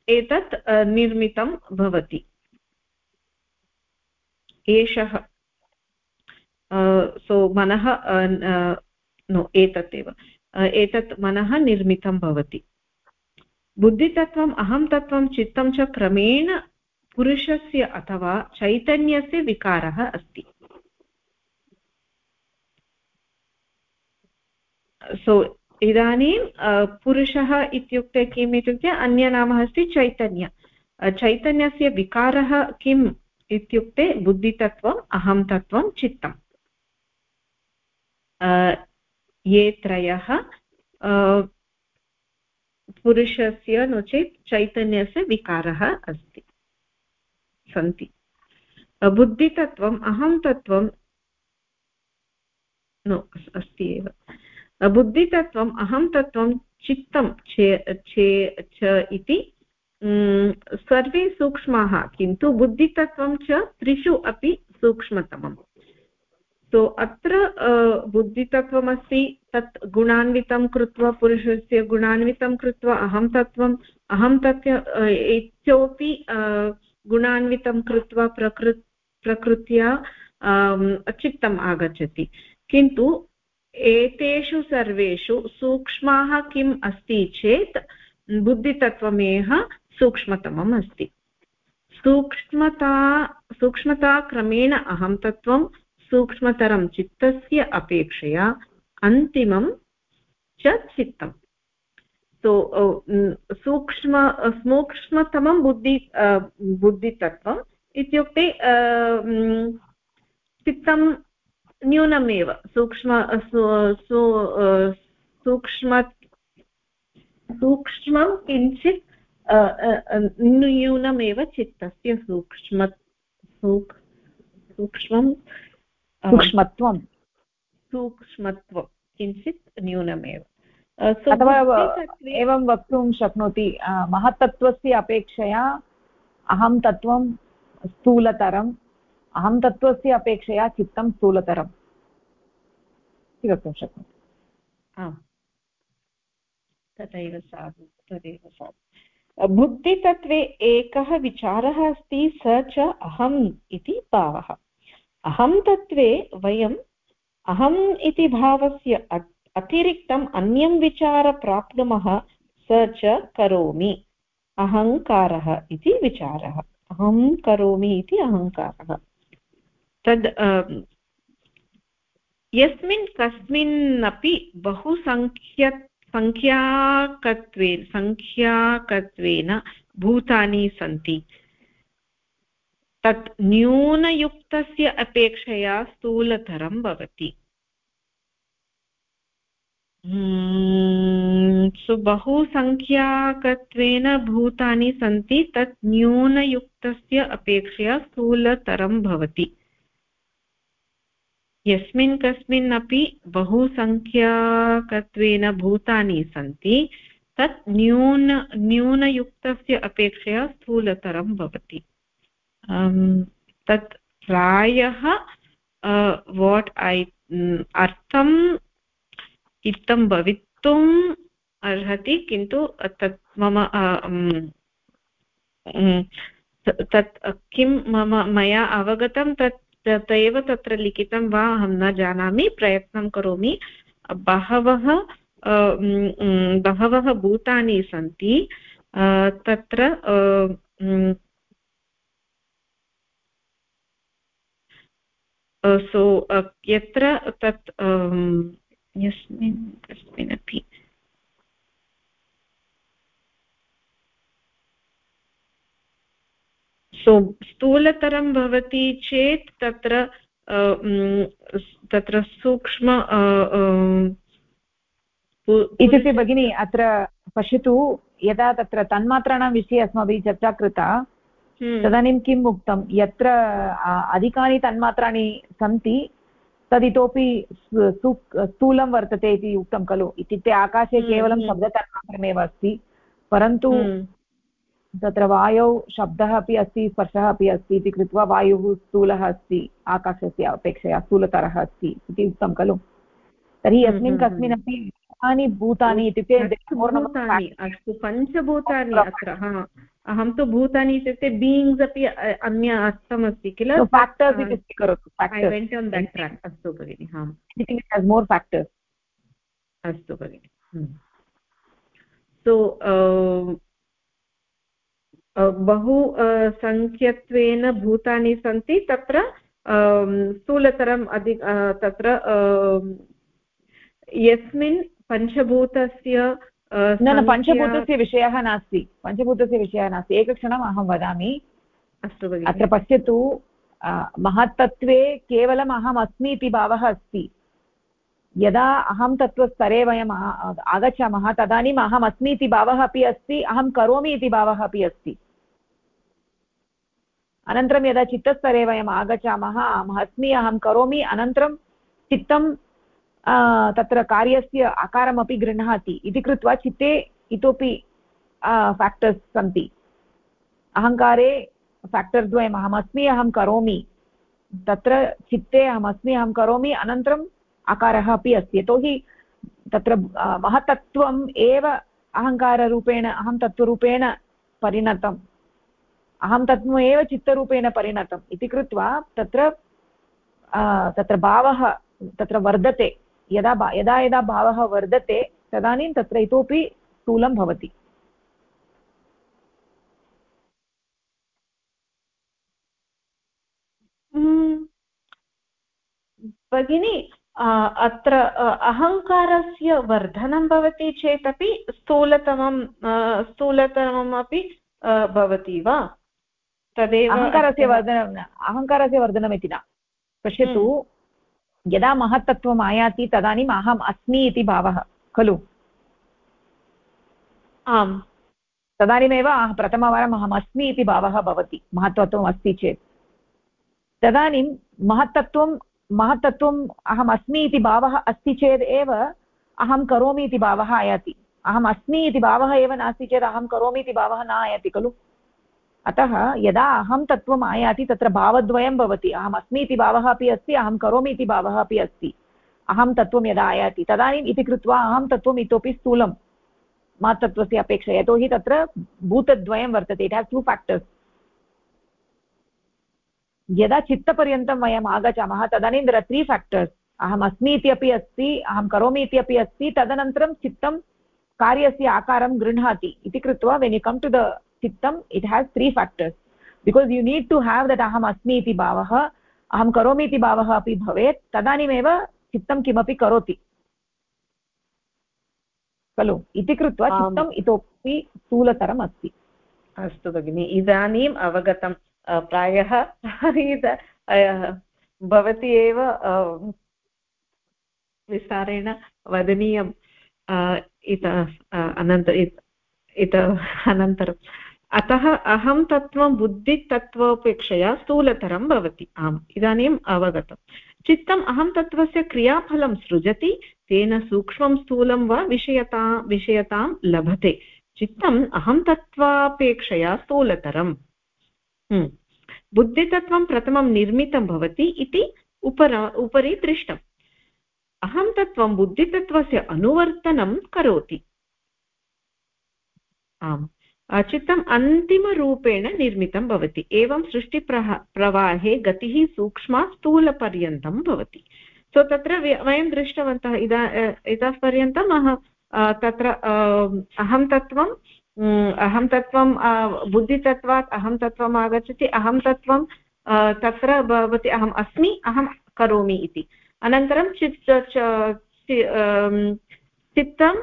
एतत् निर्मितं भवति। एषः सो मनः नो एतत् एव। एतत् मनः निर्मितं भवति। बुद्धितत्वम् अहं तत्त्वं चित्तं च क्रमेण पुरुषस्य अथवा चैतन्यस्य विकारः अस्ति। सो so, इदानीं पुरुषः इत्युक्ते किम् इत्युक्ते अन्यनामः अस्ति चैतन्य। चैतन्यस्य विकारः किम् इत्युक्ते बुद्धितत्वम् अहं तत्त्वं चित्तम्। ये त्रयः पुरुषस्य नो चेत् चैतन्यस्य विकारः अस्ति। सन्ति। बुद्धितत्वम् अहं तत्त्वं नो अस्ति एव। बुद्धितत्वम् अहं तत्त्वं चित्तं चे च इति सर्वे सूक्ष्माः, किन्तु बुद्धितत्वं च त्रिषु अपि सूक्ष्मतमम्। सो अत्र बुद्धितत्वमस्ति, तत् गुणान्वितं कृत्वा, पुरुषस्य गुणान्वितं कृत्वा, अहं तत्त्वम्, अहं तत् इतोपि गुणान्वितं कृत्वा प्रकृ, प्रकृत्या चित्तम् आगच्छति। किन्तु एतेषु सर्वेषु सूक्ष्माः किम् अस्ति चेत् बुद्धितत्वमेव सूक्ष्मतमम् अस्ति। सूक्ष्मता सूक्ष्मताक्रमेण अहं तत्त्वं सूक्ष्मतरं चित्तस्य अपेक्षया अन्तिमं च चित्तम्। सो सूक्ष्म, सूक्ष्मतमं बुद्धि बुद्धितत्वम् इत्युक्ते चित्तं न्यूनमेव। सूक्ष्म सूक्ष्म सूक्ष्मं किञ्चित् न्यूनमेव चित्तस्य सूक्ष्म सूक्ष्मं सूक्ष्मत्वं। सूक्ष्मत्वं किञ्चित् न्यूनमेव। अथवा एवं वक्तुं शक्नोति महत्तत्त्वस्य अपेक्षया अहं तत्त्वं स्थूलतरम् अहं तत्त्वस्य अपेक्षया चित्तं स्थूलतरम्। इति वक्तुं शक्नोति। आम्। तथैव साधु तदेव साधु। बुद्धितत्त्वे एकः विचारः अस्ति स च अहम् इति भावः। अहं तत्त्वे वयम् अहम् इति भावस्य अतिरिक्तम् अन्यं विचार प्राप्नुमः स च करोमि। अहङ्कारः इति विचारः। अहं करोमि इति अहङ्कारः। तद् यस्मिन् कस्मिन्नपि बहुसङ्ख्य सङ्ख्याकत्वेन सङ्ख्याकत्वेन भूतानि सन्ति। तत् न्यूनयुक्तस्य अपेक्षया स्थूलतरं भवति। सो बहुसङ्ख्याकत्वेन भूतानि सन्ति, तत् न्यूनयुक्तस्य अपेक्षया स्थूलतरं भवति। यस्मिन् कस्मिन् अपि बहुसङ्ख्याकत्वेन भूतानि सन्ति, तत् न्यून, न्यूनयुक्तस्य अपेक्षया स्थूलतरं भवति। तत् प्रायः वाट् ऐ अर्थम् इत्थं भवितुम् अर्हति, किन्तु तत् मम तत् किं मम, मया अवगतं तत् तथैव तत्र लिखितं वा अहं न जानामि, प्रयत्नं करोमि। बहवः बहवः भूतानि सन्ति तत्र सो यत्र तत् यस्मिन् कस्मिन्नपि सो स्थूलतरं भवति चेत् तत्र तत्र सूक्ष्म इत्युक्ते भगिनि अत्र पश्यतु यदा तत्र तन्मात्राणां विषये अस्माभिः चर्चा कृता। तदानीं किम् उक्तं? यत्र अधिकानि तन्मात्राणि सन्ति तदितोपि स्थूलं वर्तते इति उक्तं खलु। इत्युक्ते आकाशे हम्म, केवलं हम्म। शब्दतन्मात्रमेव अस्ति परन्तु तत्र वायौ शब्दः अपि अस्ति स्पर्शः अपि अस्ति इति कृत्वा वायुः स्थूलः अस्ति आकाशस्य अपेक्षया स्थूलतरः अस्ति इति उक्तं खलु। तर्हि हम्म, यस्मिन् हम्म, हम्म। कस्मिन्नपि यानि भूतानि इत्युक्ते अस्तु पञ्चभूतानि अत्र हा। अहं तु भूतानि इत्युक्ते बीङ्ग्स् अपि अन्य अर्थमस्ति किल? फाक्टर्स् इति स्वीकरोतु अस्तु भगिनि मोर् फाक्टर्स् अस्तु भगिनि सो बहु सङ्ख्यत्वेन भूतानि सन्ति तत्र स्थूलतरम् अधिक तत्र यस्मिन् पञ्चभूतस्य न न पञ्चभूतस्य विषयः नास्ति। पञ्चभूतस्य विषयः नास्ति। एकक्षणम् अहं वदामि। अस्तु अत्र पश्यतु महत्तत्वे केवलम् अहम् अस्मि इति भावः अस्ति। यदा अहं तत्त्वस्तरे वयम् आगच्छामः तदानीम् अहम् अस्मि इति भावः अपि अस्ति अहं करोमि इति भावः अपि अस्ति। अनन्तरं यदा चित्तस्तरे वयम् आगच्छामः अहम् अस्मि अहं करोमि अनन्तरं चित्तं तत्र कार्यस्य आकारमपि गृह्णाति। इति कृत्वा चित्ते इतोपि फेक्टर्स् सन्ति। अहङ्कारे फेक्टर् द्वयम् अहमस्मि अहं करोमि। तत्र चित्ते अहमस्मि अहं करोमि अनन्तरम् आकारः अपि अस्ति। यतोहि तत्र महतत्वम् एव अहङ्काररूपेण, अहं तत्त्वरूपेण परिणतम्। अहं तत्त्वम् एव चित्तरूपेण परिणतम्। इति कृत्वा तत्र तत्र भावः, तत्र वर्धते। यदा यदा यदा भावः वर्धते तदानीं तत्र इतोपि स्थूलं भवति। भगिनी अत्र अहङ्कारस्य वर्धनं भवति चेदपि स्थूलतमं स्थूलतमम् अपि भवति वा? तदेव अहङ्कारस्य वर्धनं अहङ्कारस्य वर्धनमिति न। पश्यतु। यदा महत्तत्वम् आयाति तदानीम् अहम् अस्मि इति भावः खलु? आम्। तदानीमेव प्रथमवारम् अहम् अस्मि इति भावः भवति महत्त्वत्वम् अस्ति चेत्। तदानीं महत्तत्वं महत्तत्वम् अहम् अस्मि इति भावः अस्ति चेत् एव अहं करोमि इति भावः आयाति। अहम् अस्मि इति भावः एव नास्ति चेत् अहं करोमि इति भावः न आयाति खलु? अतः यदा अहं तत्त्वम् आयाति, तत्र भावद्वयं भवति। अहम् अस्मि इति भावः अपि अस्ति, अहं करोमि इति भावः अपि अस्ति। अहं तत्त्वं यदा आयाति, तदानीम् इति कृत्वा अहं तत्त्वम् इतोपि स्थूलं। महत्तत्त्वस्य अपेक्षया यतोहि तत्र भूतद्वयं वर्तते। इट् हेस् टु फेक्टर्स् यदा चित्तपर्यन्तं वयम् आगच्छामः, तदानीं दर् त्री फेक्टर्स् अहम् अस्मि इति अपि अस्ति, अहं करोमि इति अपि अस्ति, तदनन्तरं चित्तं कार्यस्य आकारं गृह्णाति। इति कृत्वा when you come to the चित्तम् it has three factors because you need to have that अहम् अस्मि इति भावः अहं करोमि इति भावः अपि भवेत् तदानीमेव चित्तं किमपि करोति। खलु? इति कृत्वा चित्तम् इतोपि स्थूलतरम् अस्ति। अस्तु भगिनि इदानीम् अवगतं प्रायः भवती एव विस्तारेण वदनीयम् इत अनन्त इत अनन्तरम्। अतः अहं तत्त्वं बुद्धितत्त्वापेक्षया स्थूलतरं भवति। आम्, इदानीम् अवगतं। चित्तम् अहं तत्त्वस्य क्रियाफलं सृजति, तेन सूक्ष्मं स्थूलं वा विषयता, विषयतां लभते। चित्तम् अहं तत्त्वापेक्षया स्थूलतरम्। हम्म। बुद्धितत्त्वं प्रथमं निर्मितं भवति इति उपर, उपरि दृष्टम्। अहं तत्त्वं बुद्धितत्त्वस्य अनुवर्तनं करोति। आम्। चित्तम् अन्तिमरूपेण निर्मितं भवति, एवं सृष्टिप्रह, प्रवाहे गतिः सूक्ष्मा स्थूलपर्यन्तं भवति। सो तत्र वयं दृष्टवन्तः, इदा इतः पर्यन्तम् तत्र अहं तत्त्वं अहं तत्त्वं बुद्धितत्त्वात् अहं तत्त्वम् आगच्छति, अहं तत्त्वं तत्र भवति, अहम् अस्मि, अहं करोमि इति। अनन्तरं चित् चित्तं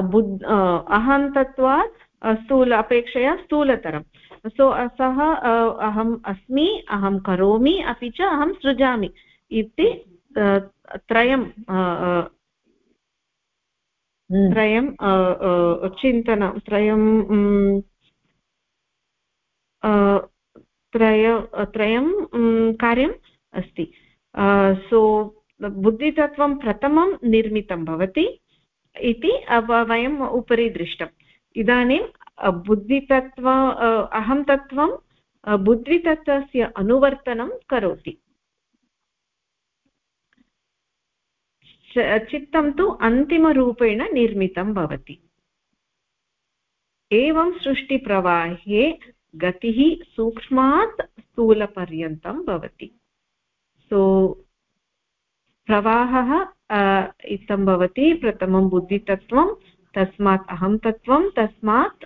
बुद् अहं तत्त्वात् स्थूल अपेक्षया स्थूलतरं। सो सः अहम् अस्मि अहं करोमि अपि च अहं सृजामि इति त्रयं हम्म। त्रयं चिन्तनं त्रयं त्रय त्रयं कार्यम् अस्ति। सो बुद्धितत्त्वं प्रथमं निर्मितं भवति। इति वयम् उपरि दृष्टम्। इदानीं बुद्धितत्त्व अहं तत्त्वं बुद्धितत्त्वस्य अनुवर्तनं करोति। चित्तं तु अन्तिमरूपेण निर्मितं भवति। एवं सृष्टिप्रवाहे गतिः सूक्ष्मात् स्थूलपर्यन्तं भवति। सो, प्रवाहः इत्थं भवति प्रथमं बुद्धितत्त्वं, तस्मात् अहं तत्त्वं, तस्मात्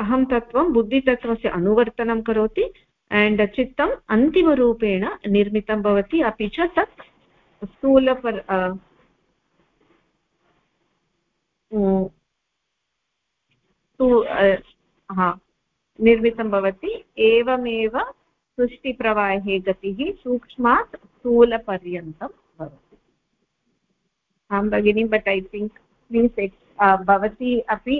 अहं तत्त्वं, बुद्धितत्त्वस्य अनुवर्तनं करोति एण्ड् चित्तम् अन्तिमरूपेण निर्मितं भवति, अपि च तत् स्थूलपर् निर्मितं भवति, एवमेव सृष्टिप्रवाहे गतिः सूक्ष्मात् स्थूलपर्यन्तं भवति। आं भगिनि बट् ऐ थिङ्क् प्लीस् भवती अपि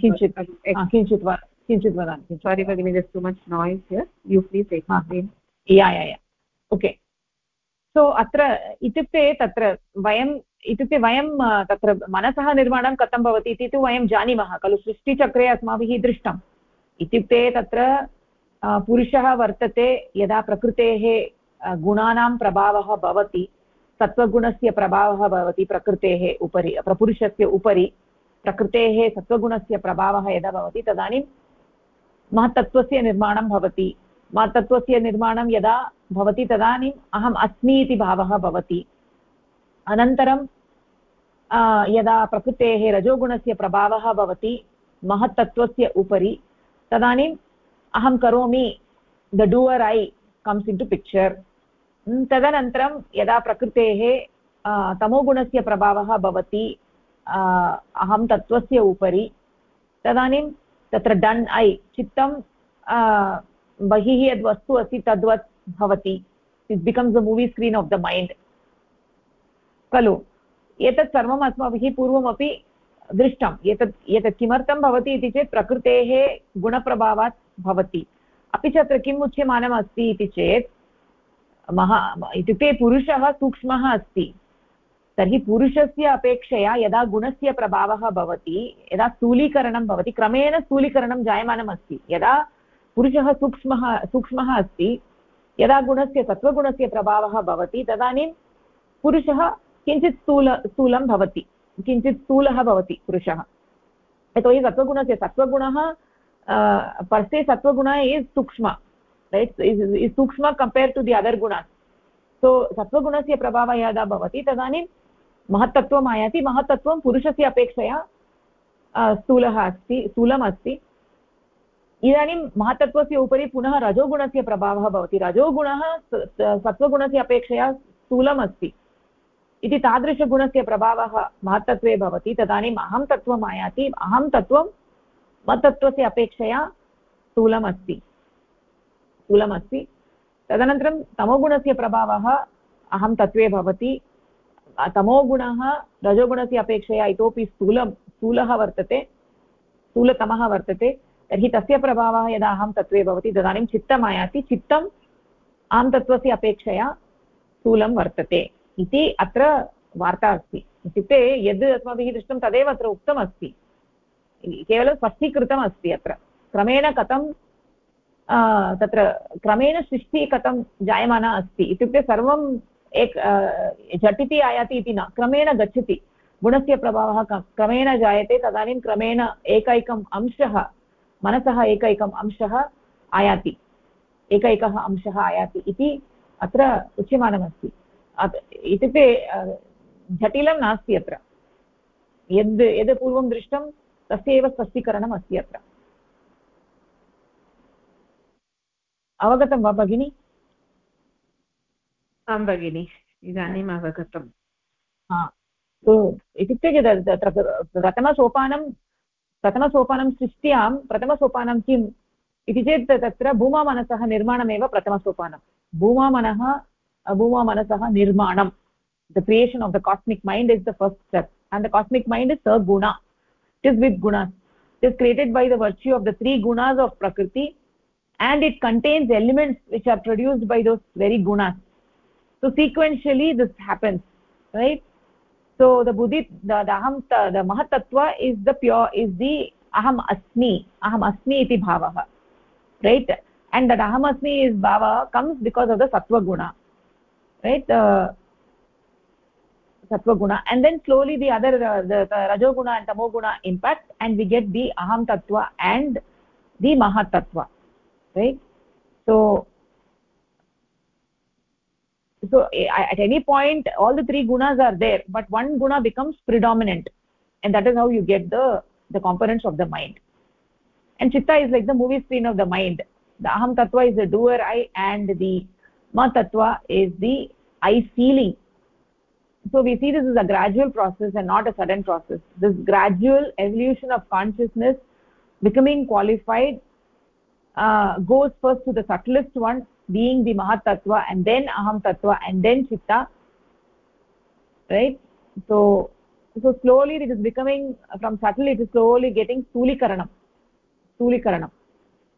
किञ्चित् किञ्चित् किञ्चित् वदामि सारि भगिनि this too much nice you please explain yeah yeah yeah. Okay so अत्र इत्युक्ते तत्र वयं इत्युक्ते वयं तत्र मनसः निर्माणं कथं भवति इति तु वयं जानीमः, खलु सृष्टिचक्रे अस्माभिः दृष्टम्। इत्युक्ते तत्र पुरुषः वर्तते यदा प्रकृतेः गुणानां प्रभावः भवति, सत्त्वगुणस्य प्रभावः भवति प्रकृतेः उपरि, प्रपुरुषस्य उपरि, प्रकृतेः सत्त्वगुणस्य प्रभावः यदा भवति तदानीं महत्तत्त्वस्य निर्माणं भवति। महत्तत्त्वस्य निर्माणं यदा भवति तदानीम् अहम् अस्मि इति भावः भवति। अनन्तरं यदा प्रकृतेः रजोगुणस्य प्रभावः भवति, महत्तत्त्वस्य उपरि तदानीम् अहं करोमि the doer I comes in to picture तदनन्तरं यदा प्रकृतेः तमोगुणस्य प्रभावः भवति अहं तत्त्वस्य उपरि, तदानीं तत्र डन् ऐ चित्तं बहिः यद् वस्तु अस्ति तद्वत् भवति. It becomes the movie screen of the mind खलु। एतत् सर्वम् अस्माभिः पूर्वमपि दृष्टम्। एतत् एतत् किमर्थं भवति इति चेत् प्रकृतेः गुणप्रभावात् भवति। अपि च अत्र किम् उच्यमानम् अस्ति इति चेत्, महा, इत्युक्ते पुरुषः सूक्ष्मः अस्ति। तर्हि पुरुषस्य अपेक्षया यदा गुणस्य प्रभावः भवति, यदा स्थूलीकरणं भवति, क्रमेण स्थूलीकरणं जायमानम् अस्ति। यदा पुरुषः सूक्ष्मः सूक्ष्मः अस्ति, यदा गुणस्य, सत्त्वगुणस्य प्रभावः भवति, तदानीं पुरुषः किञ्चित् स्थूल, स्थूलं भवति, किञ्चित् स्थूलः भवति पुरुषः। यतोहि सत्त्वगुणस्य, सत्त्वगुणः पर्से सत्त्वगुण इस् सूक्ष्म रैट् इस् सूक्ष्म कम्पेर् टु दि अदर् गुणास् सो सत्त्वगुणस्य प्रभावः यदा भवति, तदानीं महत्तत्त्वम् आयाति। महत्तत्त्वं पुरुषस्य अपेक्षया स्थूलः अस्ति, स्थूलम् अस्ति। इदानीं महत्तत्त्वस्य उपरि पुनः रजोगुणस्य प्रभावः भवति। रजोगुणः सत्त्वगुणस्य अपेक्षया स्थूलम् अस्ति। इति तादृशगुणस्य प्रभावः महत्तत्वे भवति। तदानीम् अहं तत्त्वम् आयाति अहं तत्त्वं मत्तत्त्वस्य अपेक्षया स्थूलम् अस्ति स्थूलमस्ति। तदनन्तरं तमोगुणस्य प्रभावः अहं तत्त्वे भवति। तमोगुणः रजोगुणस्य अपेक्षया इतोपि स्थूलं, स्थूलः वर्तते, स्थूलतमः वर्तते। तर्हि तस्य प्रभावः यदा अहं तत्त्वे भवति, तदानीं चित्तम् आयाति चित्तम् अहं तत्त्वस्य अपेक्षया स्थूलं वर्तते। इति अत्र वार्ता अस्ति। इत्युक्ते यद् अस्माभिः दृष्टं तदेव अत्र उक्तमस्ति। केवलं स्पष्टीकृतम् अस्ति अत्र। क्रमेण कथं तत्र क्रमेण सृष्टिः कथं जायमाना अस्ति। इत्युक्ते सर्वं एक झटिति आयाति इति न। क्रमेण गच्छति। गुणस्य प्रभावः क्रमेण जायते, तदानीं क्रमेण एकैकम् अंशः, मनसः एकैकम् अंशः आयाति। एकैकः अंशः आयाति इति अत्र उच्यमानमस्ति। इत्युक्ते जटिलं नास्ति अत्र। यद् यद् पूर्वं दृष्टं तस्य एव स्पष्टीकरणम् अस्ति अत्र। अवगतं वा भगिनि? आं भगिनि इदानीम् अवगतम्। इत्युक्ते तत्र प्रथमसोपानं प्रथमसोपानं सृष्ट्यां प्रथमसोपानं किम्? इति चेत् तत्र भूमामनसः निर्माणमेव प्रथमसोपानं। भूमामनः bhuma manasah nirmanam the creation of the cosmic mind is the first step. And the cosmic mind is saguna it is with gunas it is created by the virtue of the three gunas of prakriti and it contains elements which are produced by those very gunas. So sequentially this happens right? So the buddhi the, the the mahatattva is the pure is the aham asmi aham asmi iti bhavah right? And that aham asmi is bhava comes because of the sattva guna right uh, sattva guna and then slowly the other uh, the, the rajoguna and tamoguna impact and we get the aham tattva and the mahatattva right? So so at any point all the three gunas are there but one guna becomes predominant and that is how you get the the components of the mind. And chitta is like the movie screen of the mind. The aham tattva is the doer i and the ma tattva is the i feeling so we see this is a gradual process and not a sudden process. This gradual evolution of consciousness becoming qualified uh, goes first to the subtlest one being the mahat tattva and then aham tattva and then chitta. Right? So so slowly it is becoming from subtle it is slowly getting stulikaranam stulikaranam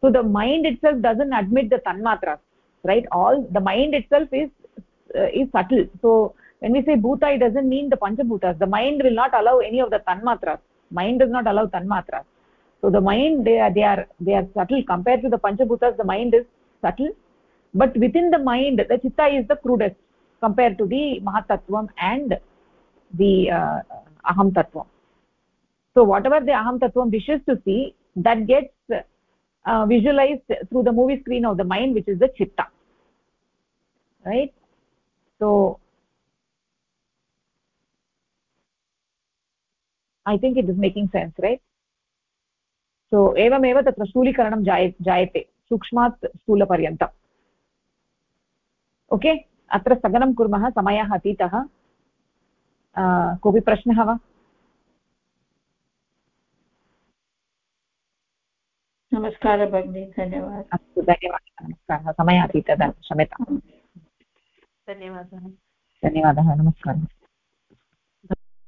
so the mind itself doesn't admit the tanmatras right? All the mind itself is uh, is subtle. So when we say bhuta it doesn't mean the panchabhutas the mind will not allow any of the tanmatras. Mind does not allow tanmatras. So the mind they are they are they are subtle. Compared to the panchabhutas the mind is subtle. But within the mind the chitta is the crudest compared to the mahatattvam and the uh, aham tattvam so whatever the aham tattvam wishes to see that gets uh, visualized through the movie screen of the mind which is the chitta right? So i think it is making sense right? So एवमेव तत्र स्थूलीकरणं जाय जायते सूक्ष्मात् स्थूलपर्यन्तम् okay अत्र स्थगनं कुर्मः समयः अतीतः। कोऽपि प्रश्नः वा? नमस्कारः भगिनी धन्यवादः। अस्तु धन्यवादः नमस्कारः। समयः अतीतः क्षम्यताम्। धन्यवादः। धन्यवादः नमस्कारः।